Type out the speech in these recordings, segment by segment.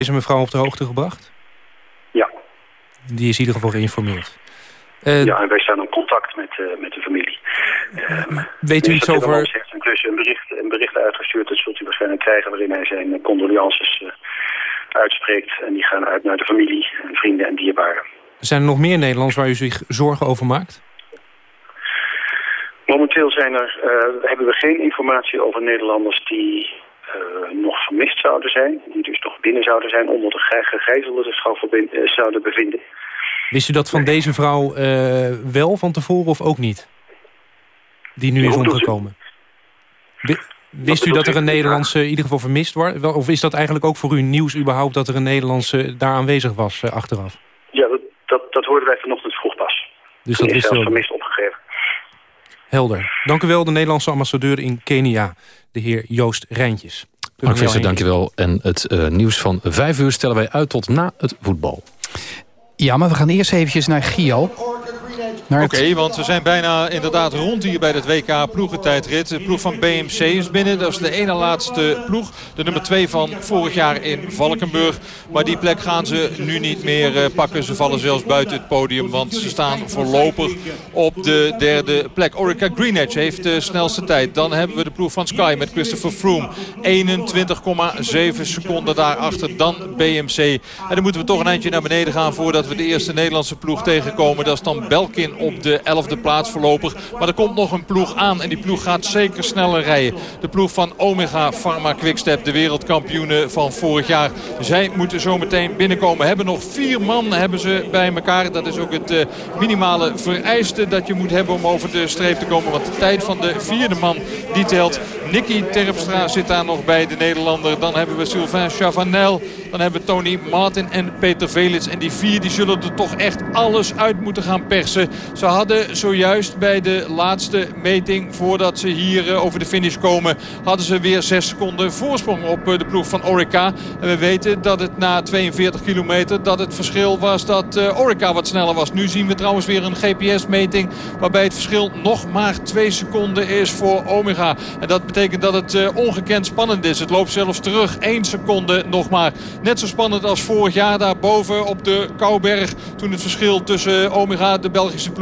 deze mevrouw op de hoogte gebracht? Ja. Die is in ieder geval geïnformeerd. Uh, ja, en wij staan in contact met, uh, met de familie. Uh, weet u iets over... heeft intussen een bericht, een bericht uitgestuurd, dat zult u waarschijnlijk krijgen... waarin hij zijn condolences uitspreekt. En die gaan uit naar de familie, en vrienden en dierbaren. Zijn er nog meer Nederlands waar u zich zorgen over maakt? Momenteel zijn er, hebben we geen informatie over Nederlanders die nog vermist zouden zijn. Die dus nog binnen zouden zijn onder de gegijzelden uh, zouden bevinden. Wist u dat van deze vrouw uh, wel van tevoren of ook niet? Die nu is omgekomen. Wist u dat er een Nederlandse in ieder geval vermist wordt? Of is dat eigenlijk ook voor u nieuws überhaupt dat er een Nederlandse daar aanwezig was achteraf? Ja, dat, dat, dat hoorden wij vanochtend vroeg pas. Dus dat is zelfs vermist opgegeven. Helder. Dank u wel, de Nederlandse ambassadeur in Kenia, de heer Joost Rijntjes. Mark Visser, dankjewel. En het uh, nieuws van vijf uur stellen wij uit tot na het voetbal. Ja, maar we gaan eerst eventjes naar Gio. Oké, want we zijn bijna inderdaad rond hier bij het WK ploegentijdrit. De ploeg van BMC is binnen. Dat is de ene laatste ploeg. De nummer 2 van vorig jaar in Valkenburg. Maar die plek gaan ze nu niet meer eh, pakken. Ze vallen zelfs buiten het podium. Want ze staan voorlopig op de derde plek. Orica Greenedge heeft de snelste tijd. Dan hebben we de ploeg van Sky met Christopher Froome. 21,7 seconden daarachter dan BMC. En dan moeten we toch een eindje naar beneden gaan voordat we de eerste Nederlandse ploeg tegenkomen. Dat is dan Belkin op de 11e plaats voorlopig. Maar er komt nog een ploeg aan en die ploeg gaat zeker sneller rijden. De ploeg van Omega Pharma Quickstep, de wereldkampioenen van vorig jaar. Zij moeten zometeen binnenkomen. Hebben nog vier man hebben ze bij elkaar. Dat is ook het uh, minimale vereiste dat je moet hebben om over de streep te komen. Want de tijd van de vierde man die telt. Nicky Terpstra zit daar nog bij, de Nederlander. Dan hebben we Sylvain Chavanel. Dan hebben we Tony Martin en Peter Velits. En die vier die zullen er toch echt alles uit moeten gaan persen. Ze hadden zojuist bij de laatste meting, voordat ze hier eh, over de finish komen... hadden ze weer 6 seconden voorsprong op eh, de ploeg van Orica. En we weten dat het na 42 kilometer dat het verschil was dat eh, Orica wat sneller was. Nu zien we trouwens weer een GPS-meting waarbij het verschil nog maar 2 seconden is voor Omega. En dat betekent dat het ongekend spannend is. Het loopt zelfs terug 1 seconde nog maar. Net zo spannend als vorig jaar daarboven op de Kouberg. Toen het verschil tussen Omega, de Belgische ploeg,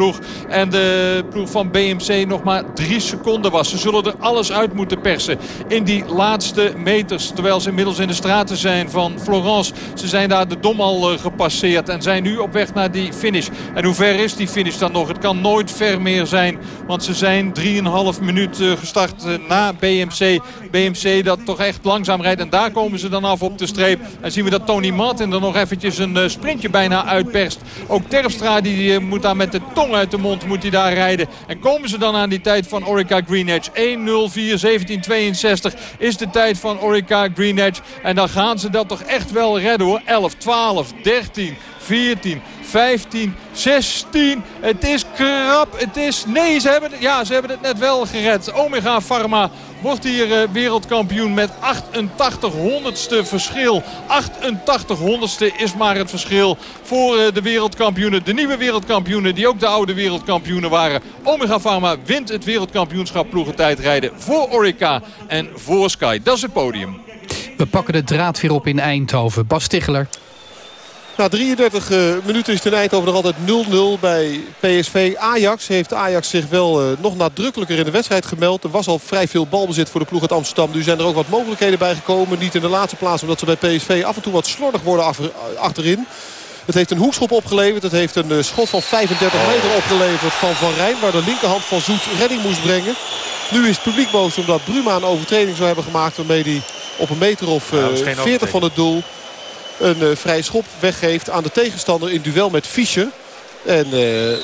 en de ploeg van BMC nog maar 3 seconden was. Ze zullen er alles uit moeten persen in die laatste meters. Terwijl ze inmiddels in de straten zijn van Florence. Ze zijn daar de Dom al eh, gepasseerd en zijn nu op weg naar die finish. En hoe ver is die finish dan nog? Het kan nooit ver meer zijn. Want ze zijn 3,5 minuut eh, gestart eh, na BMC. BMC dat toch echt langzaam rijdt. En daar komen ze dan af op de streep. En zien we dat Tony Martin er nog eventjes een sprintje bijna uitperst. Ook Terpstra die moet daar met de tong uit de mond moet hij daar rijden. En komen ze dan aan die tijd van Orica Greenedge. 1.04.17.62 is de tijd van Orica Greenedge. En dan gaan ze dat toch echt wel redden hoor. 11, 12, 13, 14, 15, 16. Het is krap. Het is... Nee, ze hebben, ja, ze hebben het net wel gered. Omega Pharma wordt hier uh, wereldkampioen met 88 honderdste verschil. 88 honderdste is maar het verschil voor uh, de wereldkampioenen. De nieuwe wereldkampioenen die ook de oude wereldkampioenen waren. Omega Pharma wint het wereldkampioenschap ploegentijdrijden voor Orica en voor Sky. Dat is het podium. We pakken de draad weer op in Eindhoven. Bas Ticheler. Na 33 uh, minuten is het in Eindhoven nog altijd 0-0 bij PSV. Ajax heeft Ajax zich wel uh, nog nadrukkelijker in de wedstrijd gemeld. Er was al vrij veel balbezit voor de ploeg uit Amsterdam. Nu zijn er ook wat mogelijkheden bij gekomen. Niet in de laatste plaats omdat ze bij PSV af en toe wat slordig worden achter, achterin. Het heeft een hoekschop opgeleverd. Het heeft een schot van 35 meter opgeleverd van Van Rijn. Waar de linkerhand van Zoet redding moest brengen. Nu is het publiek boos omdat Bruma een overtreding zou hebben gemaakt. Waarmee hij op een meter of 40 van het doel een uh, vrije schop weggeeft aan de tegenstander in duel met Fischer. En uh,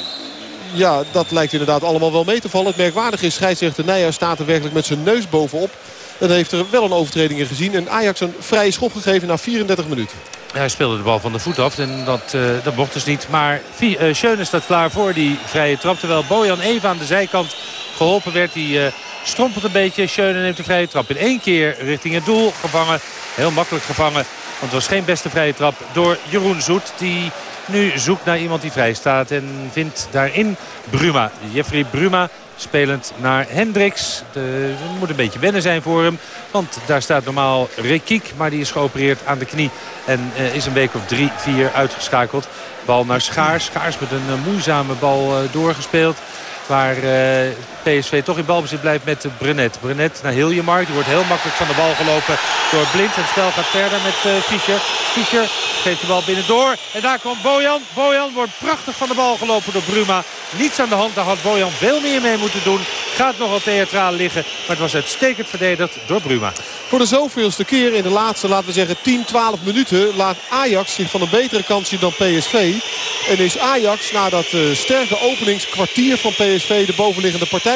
ja, dat lijkt inderdaad allemaal wel mee te vallen. Het merkwaardige is, scheidsrechter Nijhuis staat er werkelijk met zijn neus bovenop. En heeft er wel een overtreding in gezien. En Ajax een vrije schop gegeven na 34 minuten. Hij speelde de bal van de voet af en dat, uh, dat mocht dus niet. Maar uh, Schöne staat klaar voor die vrije trap. Terwijl Bojan even aan de zijkant geholpen werd. Die uh, strompelt een beetje. Schöne neemt de vrije trap in één keer richting het doel. Gevangen, heel makkelijk gevangen. Het was geen beste vrije trap door Jeroen Zoet. Die nu zoekt naar iemand die vrij staat. En vindt daarin Bruma. Jeffrey Bruma Spelend naar Hendricks. Het moet een beetje wennen zijn voor hem. Want daar staat normaal Rekiek. Maar die is geopereerd aan de knie. En uh, is een week of drie, vier uitgeschakeld. Bal naar Schaars. Schaars met een uh, moeizame bal uh, doorgespeeld. Waar PSV toch in balbezit blijft met Brenet. Brenet naar Hiljemark. Die wordt heel makkelijk van de bal gelopen door Blind. En spel gaat verder met uh, Fischer. Fischer geeft de bal binnendoor. En daar komt Bojan. Bojan wordt prachtig van de bal gelopen door Bruma. Niets aan de hand. Daar had Bojan veel meer mee moeten doen. Gaat nogal theatraal liggen. Maar het was uitstekend verdedigd door Bruma. Voor de zoveelste keer in de laatste, laten we zeggen, 10, 12 minuten... laat Ajax zich van een betere kant zien dan PSV. En is Ajax na dat uh, sterke openingskwartier van PSV de bovenliggende partij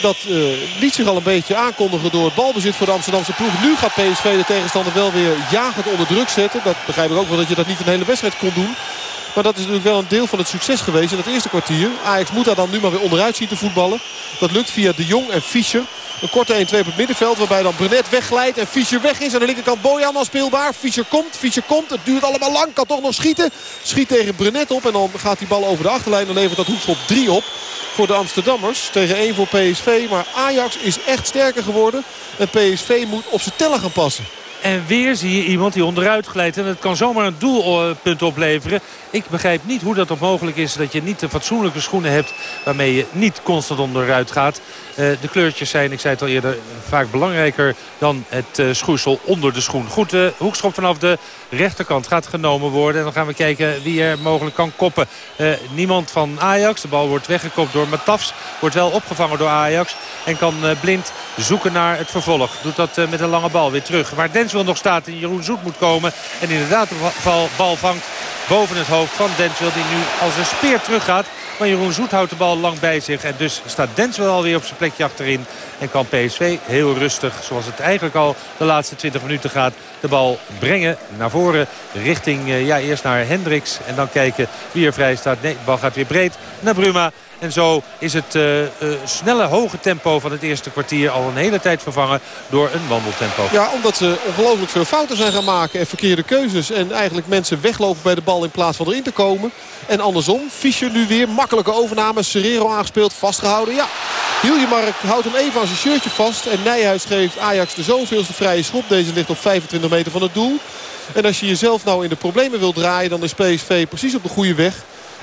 Dat uh, liet zich al een beetje aankondigen door het balbezit voor de Amsterdamse ploeg. Nu gaat PSV de tegenstander wel weer jagend onder druk zetten. Dat begrijp ik ook wel dat je dat niet een hele wedstrijd kon doen. Maar dat is natuurlijk wel een deel van het succes geweest in het eerste kwartier. Ajax moet daar dan nu maar weer onderuit zien te voetballen. Dat lukt via De Jong en Fischer. Een korte 1-2 op het middenveld waarbij dan Brenet wegglijdt en Fischer weg is. Aan de linkerkant Bojan al speelbaar. Fischer komt, Fischer komt. Het duurt allemaal lang, kan toch nog schieten. Schiet tegen Brenet op en dan gaat die bal over de achterlijn. Dan levert dat hoekschop 3 op voor de Amsterdammers. Tegen 1 voor PSV. Maar Ajax is echt sterker geworden. En PSV moet op zijn tellen gaan passen. En weer zie je iemand die onderuit glijdt. En het kan zomaar een doelpunt opleveren. Ik begrijp niet hoe dat op mogelijk is dat je niet de fatsoenlijke schoenen hebt... waarmee je niet constant onderuit gaat. Uh, de kleurtjes zijn, ik zei het al eerder, vaak belangrijker dan het uh, schoeisel onder de schoen. Goed, de uh, hoekschop vanaf de rechterkant gaat genomen worden. En dan gaan we kijken wie er mogelijk kan koppen. niemand van Ajax. De bal wordt weggekopt door Matafs. Wordt wel opgevangen door Ajax. En kan Blind zoeken naar het vervolg. Doet dat met een lange bal weer terug. Waar Denswil nog staat en Jeroen Zoet moet komen. En inderdaad de bal vangt boven het hoofd van Denswil. Die nu als een speer teruggaat. Maar Jeroen Zoet houdt de bal lang bij zich. En dus staat Denswil alweer op zijn plekje achterin. En kan PSV heel rustig, zoals het eigenlijk al de laatste 20 minuten gaat... de bal brengen naar voren richting, ja, eerst naar Hendricks. En dan kijken wie er vrij staat. Nee, de bal gaat weer breed naar Bruma. En zo is het uh, uh, snelle, hoge tempo van het eerste kwartier al een hele tijd vervangen door een wandeltempo. Ja, omdat ze ongelooflijk veel fouten zijn gaan maken en verkeerde keuzes. En eigenlijk mensen weglopen bij de bal in plaats van erin te komen. En andersom, Fischer nu weer, makkelijke overname. Serrero aangespeeld, vastgehouden. Ja, Hiljemark houdt hem even aan zijn shirtje vast. En Nijhuis geeft Ajax de zoveelste vrije schop. Deze ligt op 25 meter van het doel. En als je jezelf nou in de problemen wil draaien, dan is PSV precies op de goede weg.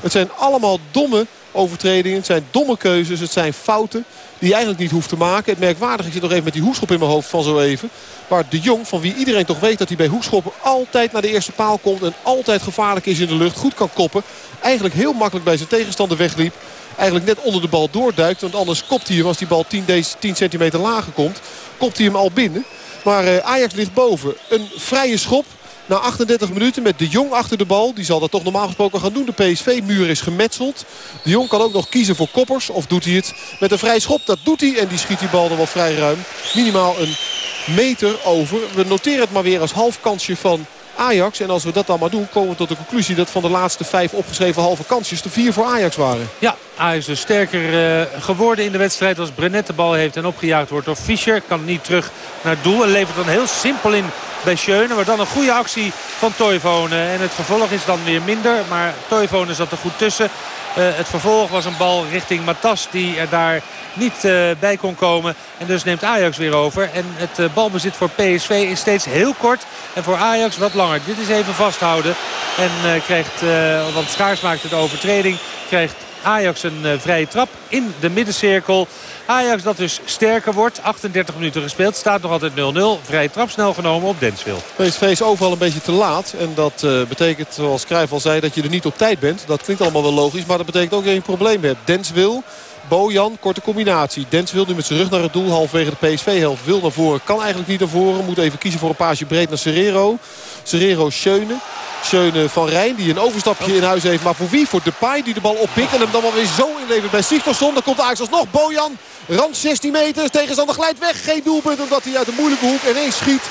Het zijn allemaal domme overtredingen. Het zijn domme keuzes. Het zijn fouten die je eigenlijk niet hoeft te maken. Het merkwaardige, ik zit nog even met die hoekschop in mijn hoofd van zo even. Waar de Jong, van wie iedereen toch weet dat hij bij hoekschoppen altijd naar de eerste paal komt. En altijd gevaarlijk is in de lucht. Goed kan koppen. Eigenlijk heel makkelijk bij zijn tegenstander wegliep. Eigenlijk net onder de bal doorduikt. Want anders kopt hij hem als die bal 10, 10 centimeter lager komt. Kopt hij hem al binnen. Maar Ajax ligt boven. Een vrije schop. Na 38 minuten met De Jong achter de bal. Die zal dat toch normaal gesproken gaan doen. De PSV-muur is gemetseld. De Jong kan ook nog kiezen voor koppers. Of doet hij het met een vrij schop? Dat doet hij. En die schiet die bal dan wel vrij ruim. Minimaal een meter over. We noteren het maar weer als half kansje van Ajax. En als we dat dan maar doen, komen we tot de conclusie dat van de laatste vijf opgeschreven halve kansjes de vier voor Ajax waren. Ja, Ajax is sterker uh, geworden in de wedstrijd als Brenet de bal heeft en opgejaagd wordt door Fischer. Kan niet terug naar het doel en levert dan heel simpel in bij Schöne. Maar dan een goede actie van Toivonen. En het vervolg is dan weer minder, maar Toivonen zat er goed tussen. Uh, het vervolg was een bal richting Matas die er daar niet uh, bij kon komen. En dus neemt Ajax weer over. En het uh, balbezit voor PSV is steeds heel kort. En voor Ajax wat langer. Dit is even vasthouden. En krijgt, want Schaars maakt de overtreding, krijgt Ajax een uh, vrije trap in de middencirkel. Ajax dat dus sterker wordt. 38 minuten gespeeld. Staat nog altijd 0-0. Vrije trap snel genomen op Denswil. PSV is overal een beetje te laat. En dat uh, betekent, zoals Cruijff al zei, dat je er niet op tijd bent. Dat klinkt allemaal wel logisch. Maar dat betekent ook dat je een probleem hebt. Denswil... Bojan, korte combinatie. Dens wil nu met zijn rug naar het doel. Halverwege de PSV-helft wil naar voren. Kan eigenlijk niet naar voren. Moet even kiezen voor een paasje breed naar Serrero. Serrero Schöne. Schöne van Rijn die een overstapje in huis heeft. Maar voor wie? Voor Depay die de bal oppikt. En hem dan wel weer zo inlevert bij Sigtorsson. Dan komt Ajax alsnog. Bojan. Rand 16 meter. Tegenstander glijdt weg. Geen doelpunt omdat hij uit de moeilijke hoek ineens schiet.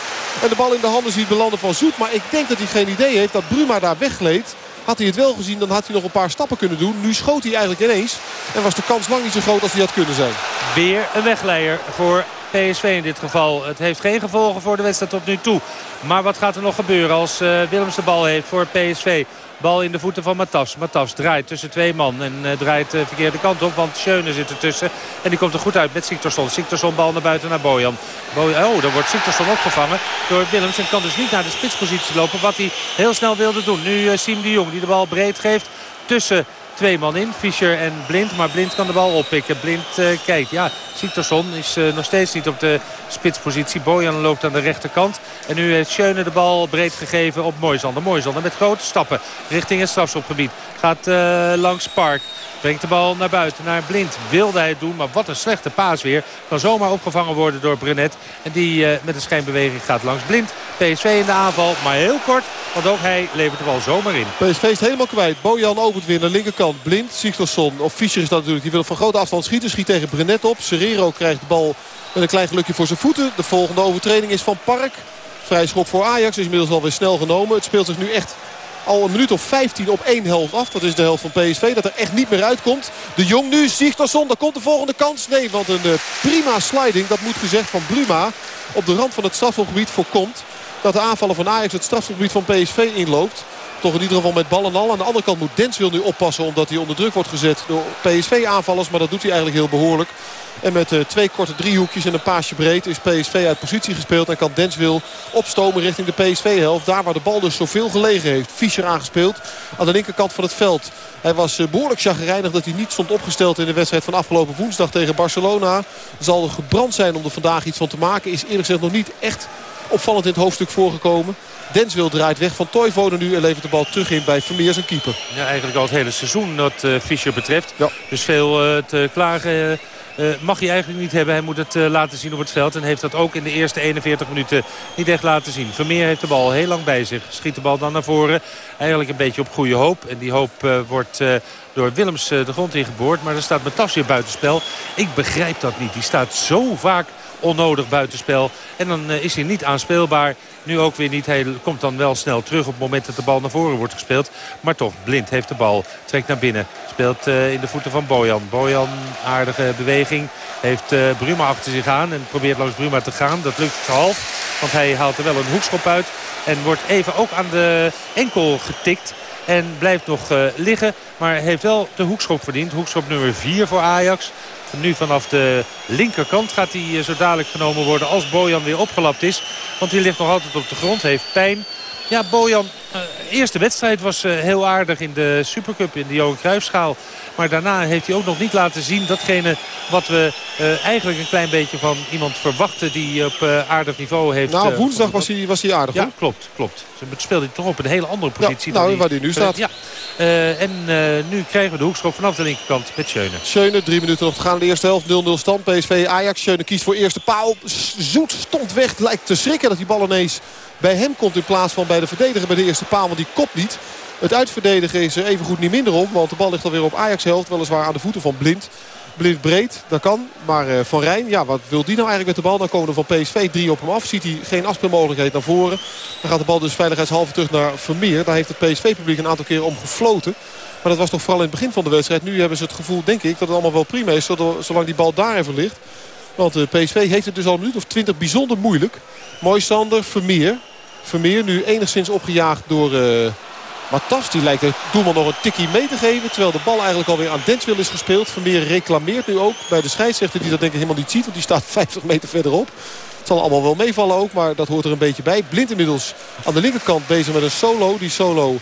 En de bal in de handen ziet belanden van Zoet. Maar ik denk dat hij geen idee heeft dat Bruma daar weggleed. Had hij het wel gezien, dan had hij nog een paar stappen kunnen doen. Nu schoot hij eigenlijk ineens. En was de kans lang niet zo groot als hij had kunnen zijn. Weer een wegleier voor PSV in dit geval. Het heeft geen gevolgen voor de wedstrijd tot nu toe. Maar wat gaat er nog gebeuren als uh, Willems de bal heeft voor PSV? Bal in de voeten van Matas. Matas draait tussen twee man en uh, draait de verkeerde kant op. Want Schöne zit ertussen. En die komt er goed uit met Siktorsson. Siktorsson bal naar buiten naar Bojan. Oh, dan wordt Siktorsson opgevangen door Willems. En kan dus niet naar de spitspositie lopen. Wat hij heel snel wilde doen. Nu Siem de Jong die de bal breed geeft tussen twee man in. Fischer en Blind. Maar Blind kan de bal oppikken. Blind uh, kijkt. Ja, Siktorsson is uh, nog steeds niet op de spitspositie. Bojan loopt aan de rechterkant. En nu heeft Schöne de bal breed gegeven op Moisander. Moisander met grote stappen richting het strafschopgebied. Gaat uh, langs Park. Brengt de bal naar buiten, naar Blind. Wilde hij het doen, maar wat een slechte paas weer. Kan zomaar opgevangen worden door Brenet. En die met een schijnbeweging gaat langs Blind. PSV in de aanval, maar heel kort. Want ook hij levert de bal zomaar in. PSV is helemaal kwijt. Bojan opent weer naar linkerkant. Blind, Sigtorsson of Fischer is dat natuurlijk. Die wil van grote afstand schieten. Schiet tegen Brenet op. Serrero krijgt de bal met een klein gelukje voor zijn voeten. De volgende overtreding is van Park. Vrij schop voor Ajax is inmiddels alweer snel genomen. Het speelt zich nu echt al een minuut of 15 op één helft af. Dat is de helft van PSV. Dat er echt niet meer uitkomt. De Jong nu, Sigtorsson. Daar komt de volgende kans. Nee, want een uh, prima sliding. Dat moet gezegd van Bruma. Op de rand van het strafschopgebied voorkomt. Dat de aanvallen van Ajax het strafschopgebied van PSV inloopt. Toch in ieder geval met bal en al. Aan de andere kant moet Dens wil nu oppassen. Omdat hij onder druk wordt gezet door PSV-aanvallers. Maar dat doet hij eigenlijk heel behoorlijk. En met uh, twee korte driehoekjes en een paasje breed is PSV uit positie gespeeld. En kan Denswil opstomen richting de PSV-helft. Daar waar de bal dus zoveel gelegen heeft. Fischer aangespeeld aan de linkerkant van het veld. Hij was uh, behoorlijk chagrijnig dat hij niet stond opgesteld in de wedstrijd van afgelopen woensdag tegen Barcelona. Zal er gebrand zijn om er vandaag iets van te maken. Is eerlijk gezegd nog niet echt opvallend in het hoofdstuk voorgekomen. Denswil draait weg van Toivonen nu en levert de bal terug in bij Vermeer zijn keeper. Ja, eigenlijk al het hele seizoen dat uh, Fischer betreft. Ja. Dus veel uh, te klagen uh, mag hij eigenlijk niet hebben. Hij moet het uh, laten zien op het veld. En heeft dat ook in de eerste 41 minuten niet echt laten zien. Vermeer heeft de bal heel lang bij zich. Schiet de bal dan naar voren. Eigenlijk een beetje op goede hoop. En die hoop uh, wordt door Willems de grond ingeboord. Maar er staat Matas buitenspel. Ik begrijp dat niet. Die staat zo vaak onnodig buitenspel. En dan is hij niet aanspeelbaar. Nu ook weer niet. Hij komt dan wel snel terug op het moment dat de bal naar voren wordt gespeeld. Maar toch, Blind heeft de bal. Trekt naar binnen. Speelt uh, in de voeten van Bojan. Bojan, aardige beweging. Heeft uh, Bruma achter zich aan en probeert langs Bruma te gaan. Dat lukt half, want hij haalt er wel een hoekschop uit. En wordt even ook aan de enkel getikt. En blijft nog liggen, maar heeft wel de hoekschop verdiend. Hoekschop nummer 4 voor Ajax. Nu vanaf de linkerkant gaat hij zo dadelijk genomen worden als Bojan weer opgelapt is. Want hij ligt nog altijd op de grond, heeft pijn. Ja, Bojan, uh, eerste wedstrijd was uh, heel aardig in de Supercup in de Johan Cruijffschaal. Maar daarna heeft hij ook nog niet laten zien datgene wat we uh, eigenlijk een klein beetje van iemand verwachten die op aardig niveau heeft. Nou, woensdag was hij, was hij aardig Ja, klopt, klopt. Ze speelde hij toch op een hele andere positie. Ja, nou, die, waar hij nu staat. Ja. en nu krijgen we de hoekschop vanaf de linkerkant met Schöne. Schöne, drie minuten nog te gaan. De eerste helft 0-0 stand. PSV Ajax. Schöne kiest voor eerste paal. Zoet stond weg. Lijkt te schrikken dat die bal ineens bij hem komt in plaats van bij de verdediger bij de eerste paal. Want die kopt niet. Het uitverdedigen is er even goed niet minder om. Want de bal ligt alweer op Ajax-helft. Weliswaar aan de voeten van Blind. Blind breed, dat kan. Maar uh, Van Rijn, ja, wat wil die nou eigenlijk met de bal? Dan komen er van PSV drie op hem af. Ziet hij geen afspeelmogelijkheid naar voren. Dan gaat de bal dus veiligheidshalve terug naar Vermeer. Daar heeft het PSV-publiek een aantal keer om gefloten. Maar dat was toch vooral in het begin van de wedstrijd. Nu hebben ze het gevoel, denk ik, dat het allemaal wel prima is. Zolang die bal daar even ligt. Want de PSV heeft het dus al een minuut of twintig bijzonder moeilijk. Mooi Sander, Vermeer. Vermeer nu enigszins opgejaagd door uh, Matas. Die lijkt de doelman nog een tikkie mee te geven. Terwijl de bal eigenlijk alweer aan Denswil is gespeeld. Vermeer reclameert nu ook bij de scheidsrechter die dat denk ik helemaal niet ziet. Want die staat 50 meter verderop. Het zal allemaal wel meevallen ook, maar dat hoort er een beetje bij. Blind inmiddels aan de linkerkant bezig met een solo. Die solo,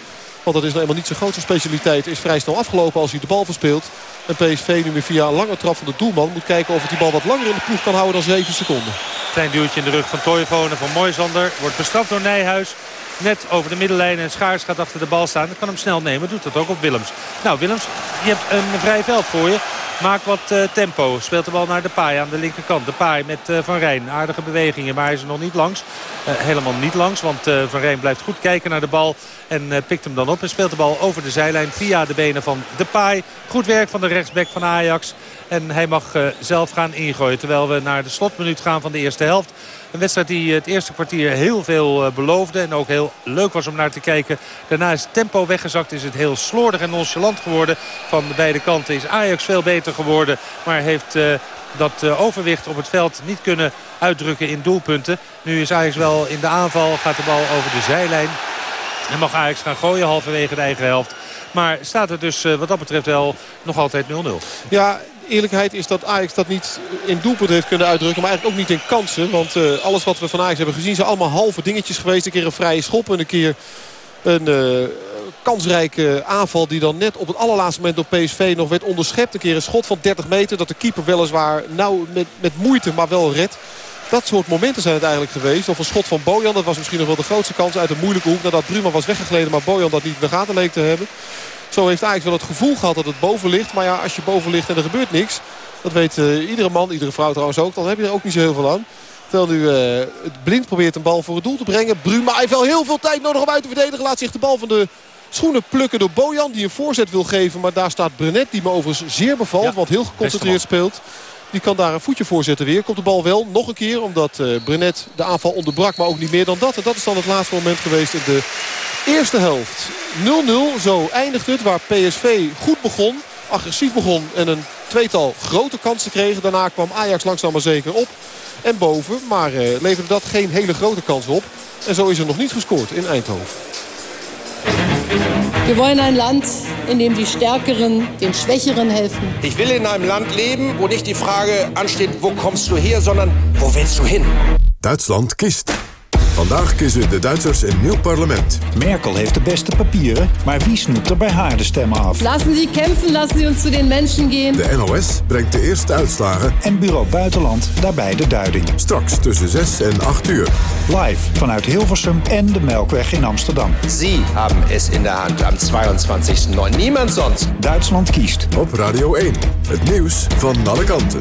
want dat is nou helemaal niet zijn grootste specialiteit, is vrij snel afgelopen als hij de bal verspeelt. En PSV nu weer via een lange trap van de doelman moet kijken of het die bal wat langer in de ploeg kan houden dan 7 seconden. Klein duwtje in de rug van Toivonen van Moisander. Wordt bestraft door Nijhuis. Net over de middenlijn en Schaars gaat achter de bal staan. Dan kan hem snel nemen. Doet dat ook op Willems. Nou Willems, je hebt een vrij veld voor je. Maak wat uh, tempo. Speelt de bal naar de paai aan de linkerkant. De paai met uh, Van Rijn. Aardige bewegingen, maar hij is er nog niet langs. Uh, helemaal niet langs, want Van Rijn blijft goed kijken naar de bal. En pikt hem dan op en speelt de bal over de zijlijn via de benen van de paai. Goed werk van de rechtsback van Ajax. En hij mag zelf gaan ingooien. Terwijl we naar de slotminuut gaan van de eerste helft. Een wedstrijd die het eerste kwartier heel veel beloofde. En ook heel leuk was om naar te kijken. Daarna is tempo weggezakt. Is het heel slordig en nonchalant geworden. Van de beide kanten is Ajax veel beter geworden. Maar heeft uh, dat overwicht op het veld niet kunnen uitdrukken in doelpunten. Nu is Ajax wel in de aanval, gaat de bal over de zijlijn. En mag Ajax gaan gooien halverwege de eigen helft. Maar staat het dus wat dat betreft wel nog altijd 0-0. Ja, eerlijkheid is dat Ajax dat niet in doelpunt heeft kunnen uitdrukken. Maar eigenlijk ook niet in kansen. Want uh, alles wat we van Ajax hebben gezien zijn allemaal halve dingetjes geweest. Een keer een vrije schop en een keer een uh, kansrijke aanval die dan net op het allerlaatste moment door PSV nog werd onderschept. Een keer een schot van 30 meter dat de keeper weliswaar nou met, met moeite maar wel redt. Dat soort momenten zijn het eigenlijk geweest. Of een schot van Bojan, dat was misschien nog wel de grootste kans uit een moeilijke hoek. Nadat Bruma was weggegleden, maar Bojan dat niet in de gaten leek te hebben. Zo heeft Ajax wel het gevoel gehad dat het boven ligt. Maar ja, als je boven ligt en er gebeurt niks. Dat weet uh, iedere man, iedere vrouw trouwens ook. Dan heb je er ook niet zo heel veel aan. Terwijl nu uh, het blind probeert een bal voor het doel te brengen. Bruma heeft wel heel veel tijd nodig om uit te verdedigen. Laat zich de bal van de schoenen plukken door Bojan. Die een voorzet wil geven. Maar daar staat Brenet die me overigens zeer bevalt. Ja, want heel geconcentreerd speelt. Die kan daar een voetje voor zetten weer. Komt de bal wel nog een keer. Omdat uh, Brenet de aanval onderbrak. Maar ook niet meer dan dat. En dat is dan het laatste moment geweest in de eerste helft. 0-0. Zo eindigt het. Waar PSV goed begon. Agressief begon. En een tweetal grote kansen kreeg. Daarna kwam Ajax langzaam maar zeker op. En boven. Maar uh, leverde dat geen hele grote kans op. En zo is er nog niet gescoord in Eindhoven. Wir wollen ein Land, in dem die Stärkeren den Schwächeren helfen. Ich will in einem Land leben, wo nicht die Frage ansteht, wo kommst du her, sondern wo willst du hin? Duitsland kiest. Vandaag kiezen de Duitsers een nieuw parlement. Merkel heeft de beste papieren, maar wie snoept er bij haar de stemmen af? Lassen Sie kämpfen, lassen Sie uns zu den Menschen gehen. De NOS brengt de eerste uitslagen. En Bureau Buitenland daarbij de duiding. Straks tussen 6 en 8 uur. Live vanuit Hilversum en de Melkweg in Amsterdam. Sie haben es in der Hand am 22.09. Niemand sonst. Duitsland kiest. Op Radio 1. Het nieuws van alle kanten.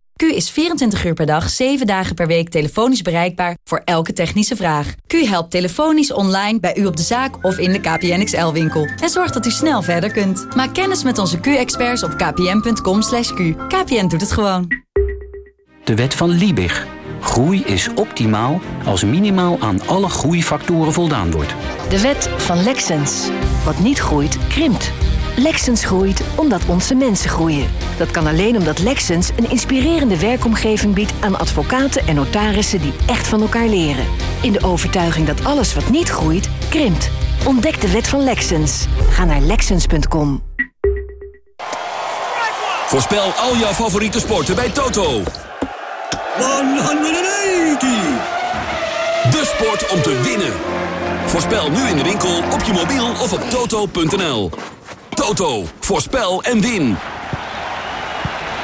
Q is 24 uur per dag, 7 dagen per week telefonisch bereikbaar voor elke technische vraag. Q helpt telefonisch online bij u op de zaak of in de KPN XL-winkel. En zorgt dat u snel verder kunt. Maak kennis met onze Q-experts op kpn.com. /q. KPN doet het gewoon. De wet van Liebig. Groei is optimaal als minimaal aan alle groeifactoren voldaan wordt. De wet van Lexens. Wat niet groeit, krimpt. Lexens groeit omdat onze mensen groeien. Dat kan alleen omdat Lexens een inspirerende werkomgeving biedt aan advocaten en notarissen die echt van elkaar leren. In de overtuiging dat alles wat niet groeit, krimpt. Ontdek de wet van Lexens. Ga naar lexens.com. Voorspel al jouw favoriete sporten bij Toto. 180! De sport om te winnen. Voorspel nu in de winkel, op je mobiel of op toto.nl. Toto, voorspel en win.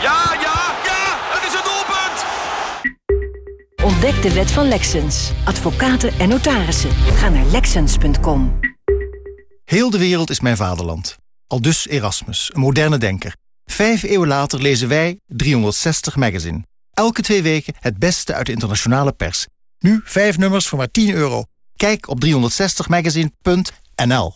Ja, ja, ja, het is een doelpunt! Ontdek de wet van Lexens. Advocaten en notarissen. Ga naar Lexens.com. Heel de wereld is mijn vaderland. Al dus Erasmus, een moderne denker. Vijf eeuwen later lezen wij 360 Magazine. Elke twee weken het beste uit de internationale pers. Nu vijf nummers voor maar 10 euro. Kijk op 360magazine.nl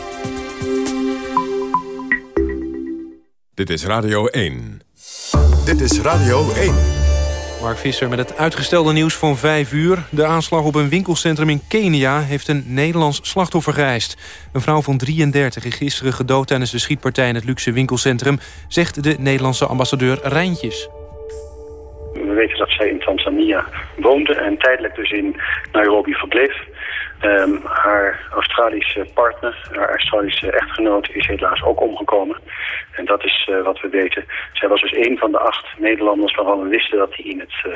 Dit is Radio 1. Dit is Radio 1. Mark Visser met het uitgestelde nieuws van 5 uur. De aanslag op een winkelcentrum in Kenia heeft een Nederlands slachtoffer geëist. Een vrouw van 33 is gisteren gedood tijdens de schietpartij in het luxe winkelcentrum... zegt de Nederlandse ambassadeur Rijntjes. We weten dat zij in Tanzania woonde en tijdelijk dus in Nairobi verbleef. Um, haar Australische partner, haar Australische echtgenoot, is helaas ook omgekomen. En dat is uh, wat we weten. Zij was dus een van de acht Nederlanders waarvan we wisten dat die in het uh,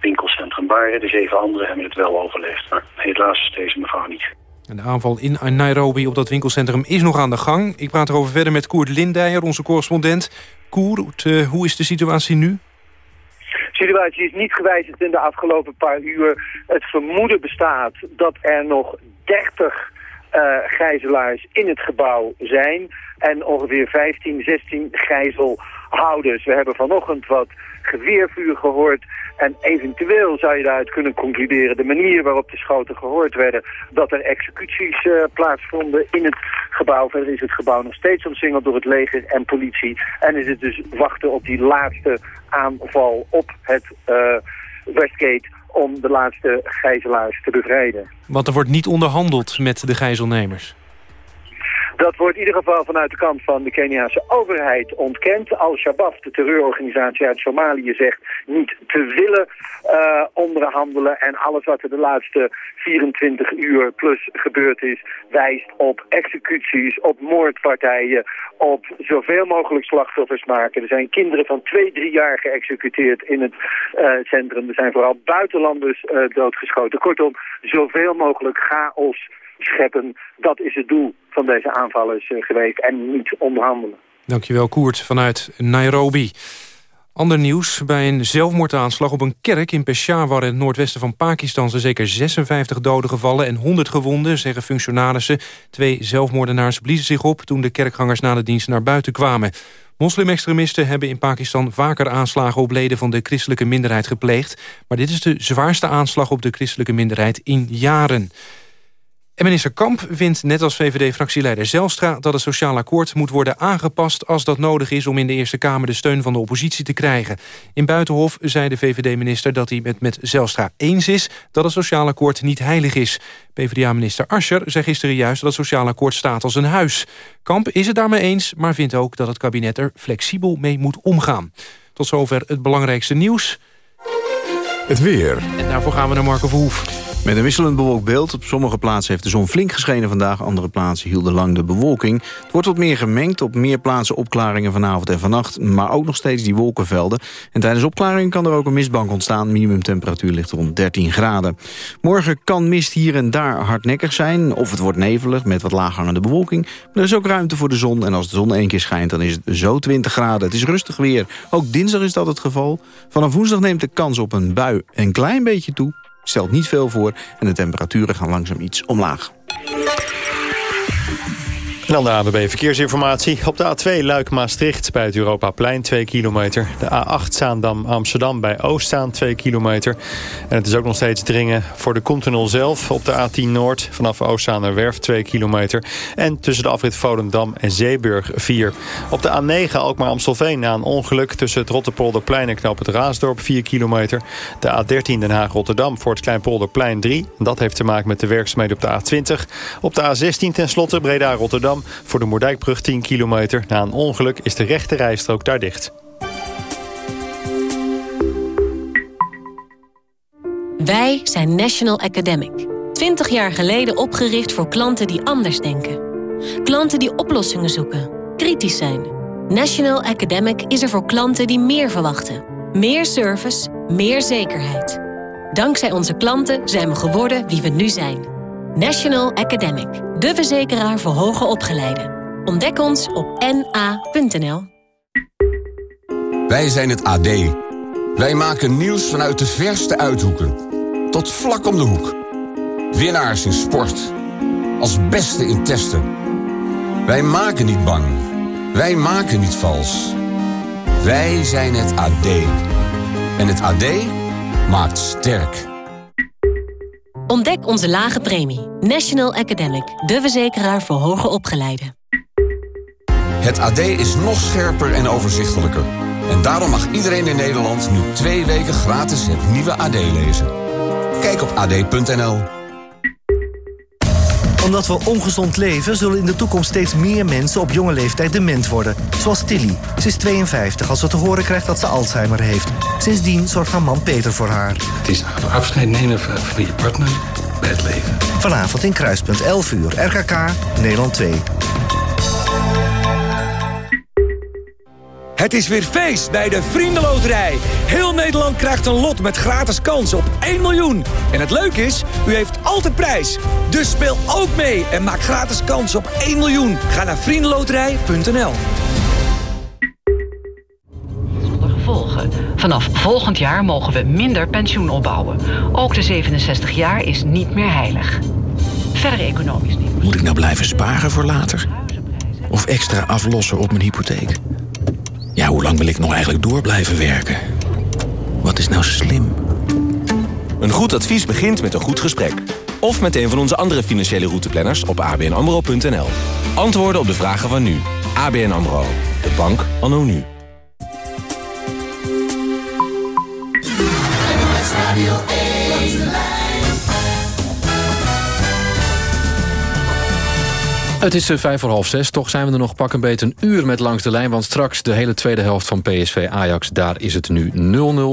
winkelcentrum waren. De zeven anderen hebben het wel overleefd, maar helaas deze mevrouw niet. En de aanval in Nairobi op dat winkelcentrum is nog aan de gang. Ik praat erover verder met Koert Lindijer, onze correspondent. Koert, uh, hoe is de situatie nu? Situatie is niet gewijzigd in de afgelopen paar uur. Het vermoeden bestaat dat er nog 30 uh, gijzelaars in het gebouw zijn. En ongeveer 15, 16 gijzelhouders. We hebben vanochtend wat geweervuur gehoord. En eventueel zou je daaruit kunnen concluderen... de manier waarop de schoten gehoord werden... dat er executies uh, plaatsvonden in het gebouw. Verder is het gebouw nog steeds omsingeld door het leger en politie. En is het dus wachten op die laatste aanval op het uh, Westgate om de laatste gijzelaars te bevrijden. Want er wordt niet onderhandeld met de gijzelnemers? Dat wordt in ieder geval vanuit de kant van de Keniaanse overheid ontkend. Al-Shabaab, de terreurorganisatie uit Somalië, zegt niet te willen uh, onderhandelen. En alles wat er de laatste 24 uur plus gebeurd is, wijst op executies, op moordpartijen, op zoveel mogelijk slachtoffers maken. Er zijn kinderen van 2, 3 jaar geëxecuteerd in het uh, centrum. Er zijn vooral buitenlanders uh, doodgeschoten. Kortom, zoveel mogelijk chaos scheppen. Dat is het doel van deze aanvallers uh, geweest en niet onderhandelen. Dankjewel Koert vanuit Nairobi. Ander nieuws. Bij een zelfmoordaanslag op een kerk in Peshawar... in het noordwesten van Pakistan zijn zeker 56 doden gevallen... en 100 gewonden, zeggen functionarissen. Twee zelfmoordenaars bliezen zich op... toen de kerkgangers na de dienst naar buiten kwamen. Moslimextremisten hebben in Pakistan vaker aanslagen... op leden van de christelijke minderheid gepleegd. Maar dit is de zwaarste aanslag op de christelijke minderheid in jaren. En minister Kamp vindt, net als VVD-fractieleider Zelstra... dat het sociaal akkoord moet worden aangepast als dat nodig is... om in de Eerste Kamer de steun van de oppositie te krijgen. In Buitenhof zei de VVD-minister dat hij het met Zelstra eens is... dat het sociaal akkoord niet heilig is. PvdA-minister Ascher zei gisteren juist dat het sociaal akkoord staat als een huis. Kamp is het daarmee eens, maar vindt ook dat het kabinet er flexibel mee moet omgaan. Tot zover het belangrijkste nieuws. Het weer. En daarvoor gaan we naar Marco Verhoef. Met een wisselend bewolkt beeld. Op sommige plaatsen heeft de zon flink geschenen vandaag. Andere plaatsen hielden lang de bewolking. Het wordt wat meer gemengd. Op meer plaatsen opklaringen vanavond en vannacht. Maar ook nog steeds die wolkenvelden. En tijdens opklaringen kan er ook een mistbank ontstaan. Minimumtemperatuur ligt rond 13 graden. Morgen kan mist hier en daar hardnekkig zijn. Of het wordt nevelig met wat laaghangende bewolking. Maar er is ook ruimte voor de zon. En als de zon één keer schijnt, dan is het zo 20 graden. Het is rustig weer. Ook dinsdag is dat het geval. Vanaf woensdag neemt de kans op een bui een klein beetje toe stelt niet veel voor en de temperaturen gaan langzaam iets omlaag. Dan de ABB Verkeersinformatie. Op de A2 Luik-Maastricht bij het Europaplein 2 kilometer. De A8 Zaandam-Amsterdam bij Oostzaan 2 kilometer. En het is ook nog steeds dringen voor de Continental zelf. Op de A10 Noord vanaf Oostzaan naar Werf 2 kilometer. En tussen de afrit Volendam en Zeeburg 4. Op de A9 Alkmaar-Amstelveen na een ongeluk... tussen het Rotterpolderplein en Knoop het Raasdorp 4 kilometer. De A13 Den Haag-Rotterdam voor het Kleinpolderplein 3. Dat heeft te maken met de werkzaamheden op de A20. Op de A16 tenslotte Breda-Rotterdam voor de Moerdijkbrug 10 kilometer. Na een ongeluk is de rechte rijstrook daar dicht. Wij zijn National Academic. 20 jaar geleden opgericht voor klanten die anders denken. Klanten die oplossingen zoeken, kritisch zijn. National Academic is er voor klanten die meer verwachten. Meer service, meer zekerheid. Dankzij onze klanten zijn we geworden wie we nu zijn. National Academic, de verzekeraar voor hoger opgeleiden. Ontdek ons op na.nl. Wij zijn het AD. Wij maken nieuws vanuit de verste uithoeken. Tot vlak om de hoek. Winnaars in sport. Als beste in testen. Wij maken niet bang. Wij maken niet vals. Wij zijn het AD. En het AD maakt sterk. Ontdek onze lage premie. National Academic, de verzekeraar voor hoger opgeleiden. Het AD is nog scherper en overzichtelijker. En daarom mag iedereen in Nederland nu twee weken gratis het nieuwe AD lezen. Kijk op ad.nl. Omdat we ongezond leven, zullen in de toekomst steeds meer mensen op jonge leeftijd dement worden. Zoals Tilly. Ze is 52 als ze te horen krijgt dat ze Alzheimer heeft. Sindsdien zorgt haar man Peter voor haar. Het is afscheid nemen van je partner bij het leven. Vanavond in Kruispunt 11 uur. RKK, Nederland 2. Het is weer feest bij de Vriendenloterij. Heel Nederland krijgt een lot met gratis kans op 1 miljoen. En het leuke is, u heeft altijd prijs. Dus speel ook mee en maak gratis kans op 1 miljoen. Ga naar vriendenloterij.nl Zonder gevolgen. Vanaf volgend jaar mogen we minder pensioen opbouwen. Ook de 67 jaar is niet meer heilig. Verder economisch niet. Moet ik nou blijven sparen voor later? Of extra aflossen op mijn hypotheek? Hoe lang wil ik nog eigenlijk door blijven werken? Wat is nou slim? Een goed advies begint met een goed gesprek. Of met een van onze andere financiële routeplanners op abnamro.nl. Antwoorden op de vragen van nu. ABN AMRO. De bank anno nu. Het is eh, vijf voor half zes, toch zijn we er nog pak een beetje een uur met langs de lijn... want straks de hele tweede helft van PSV Ajax, daar is het nu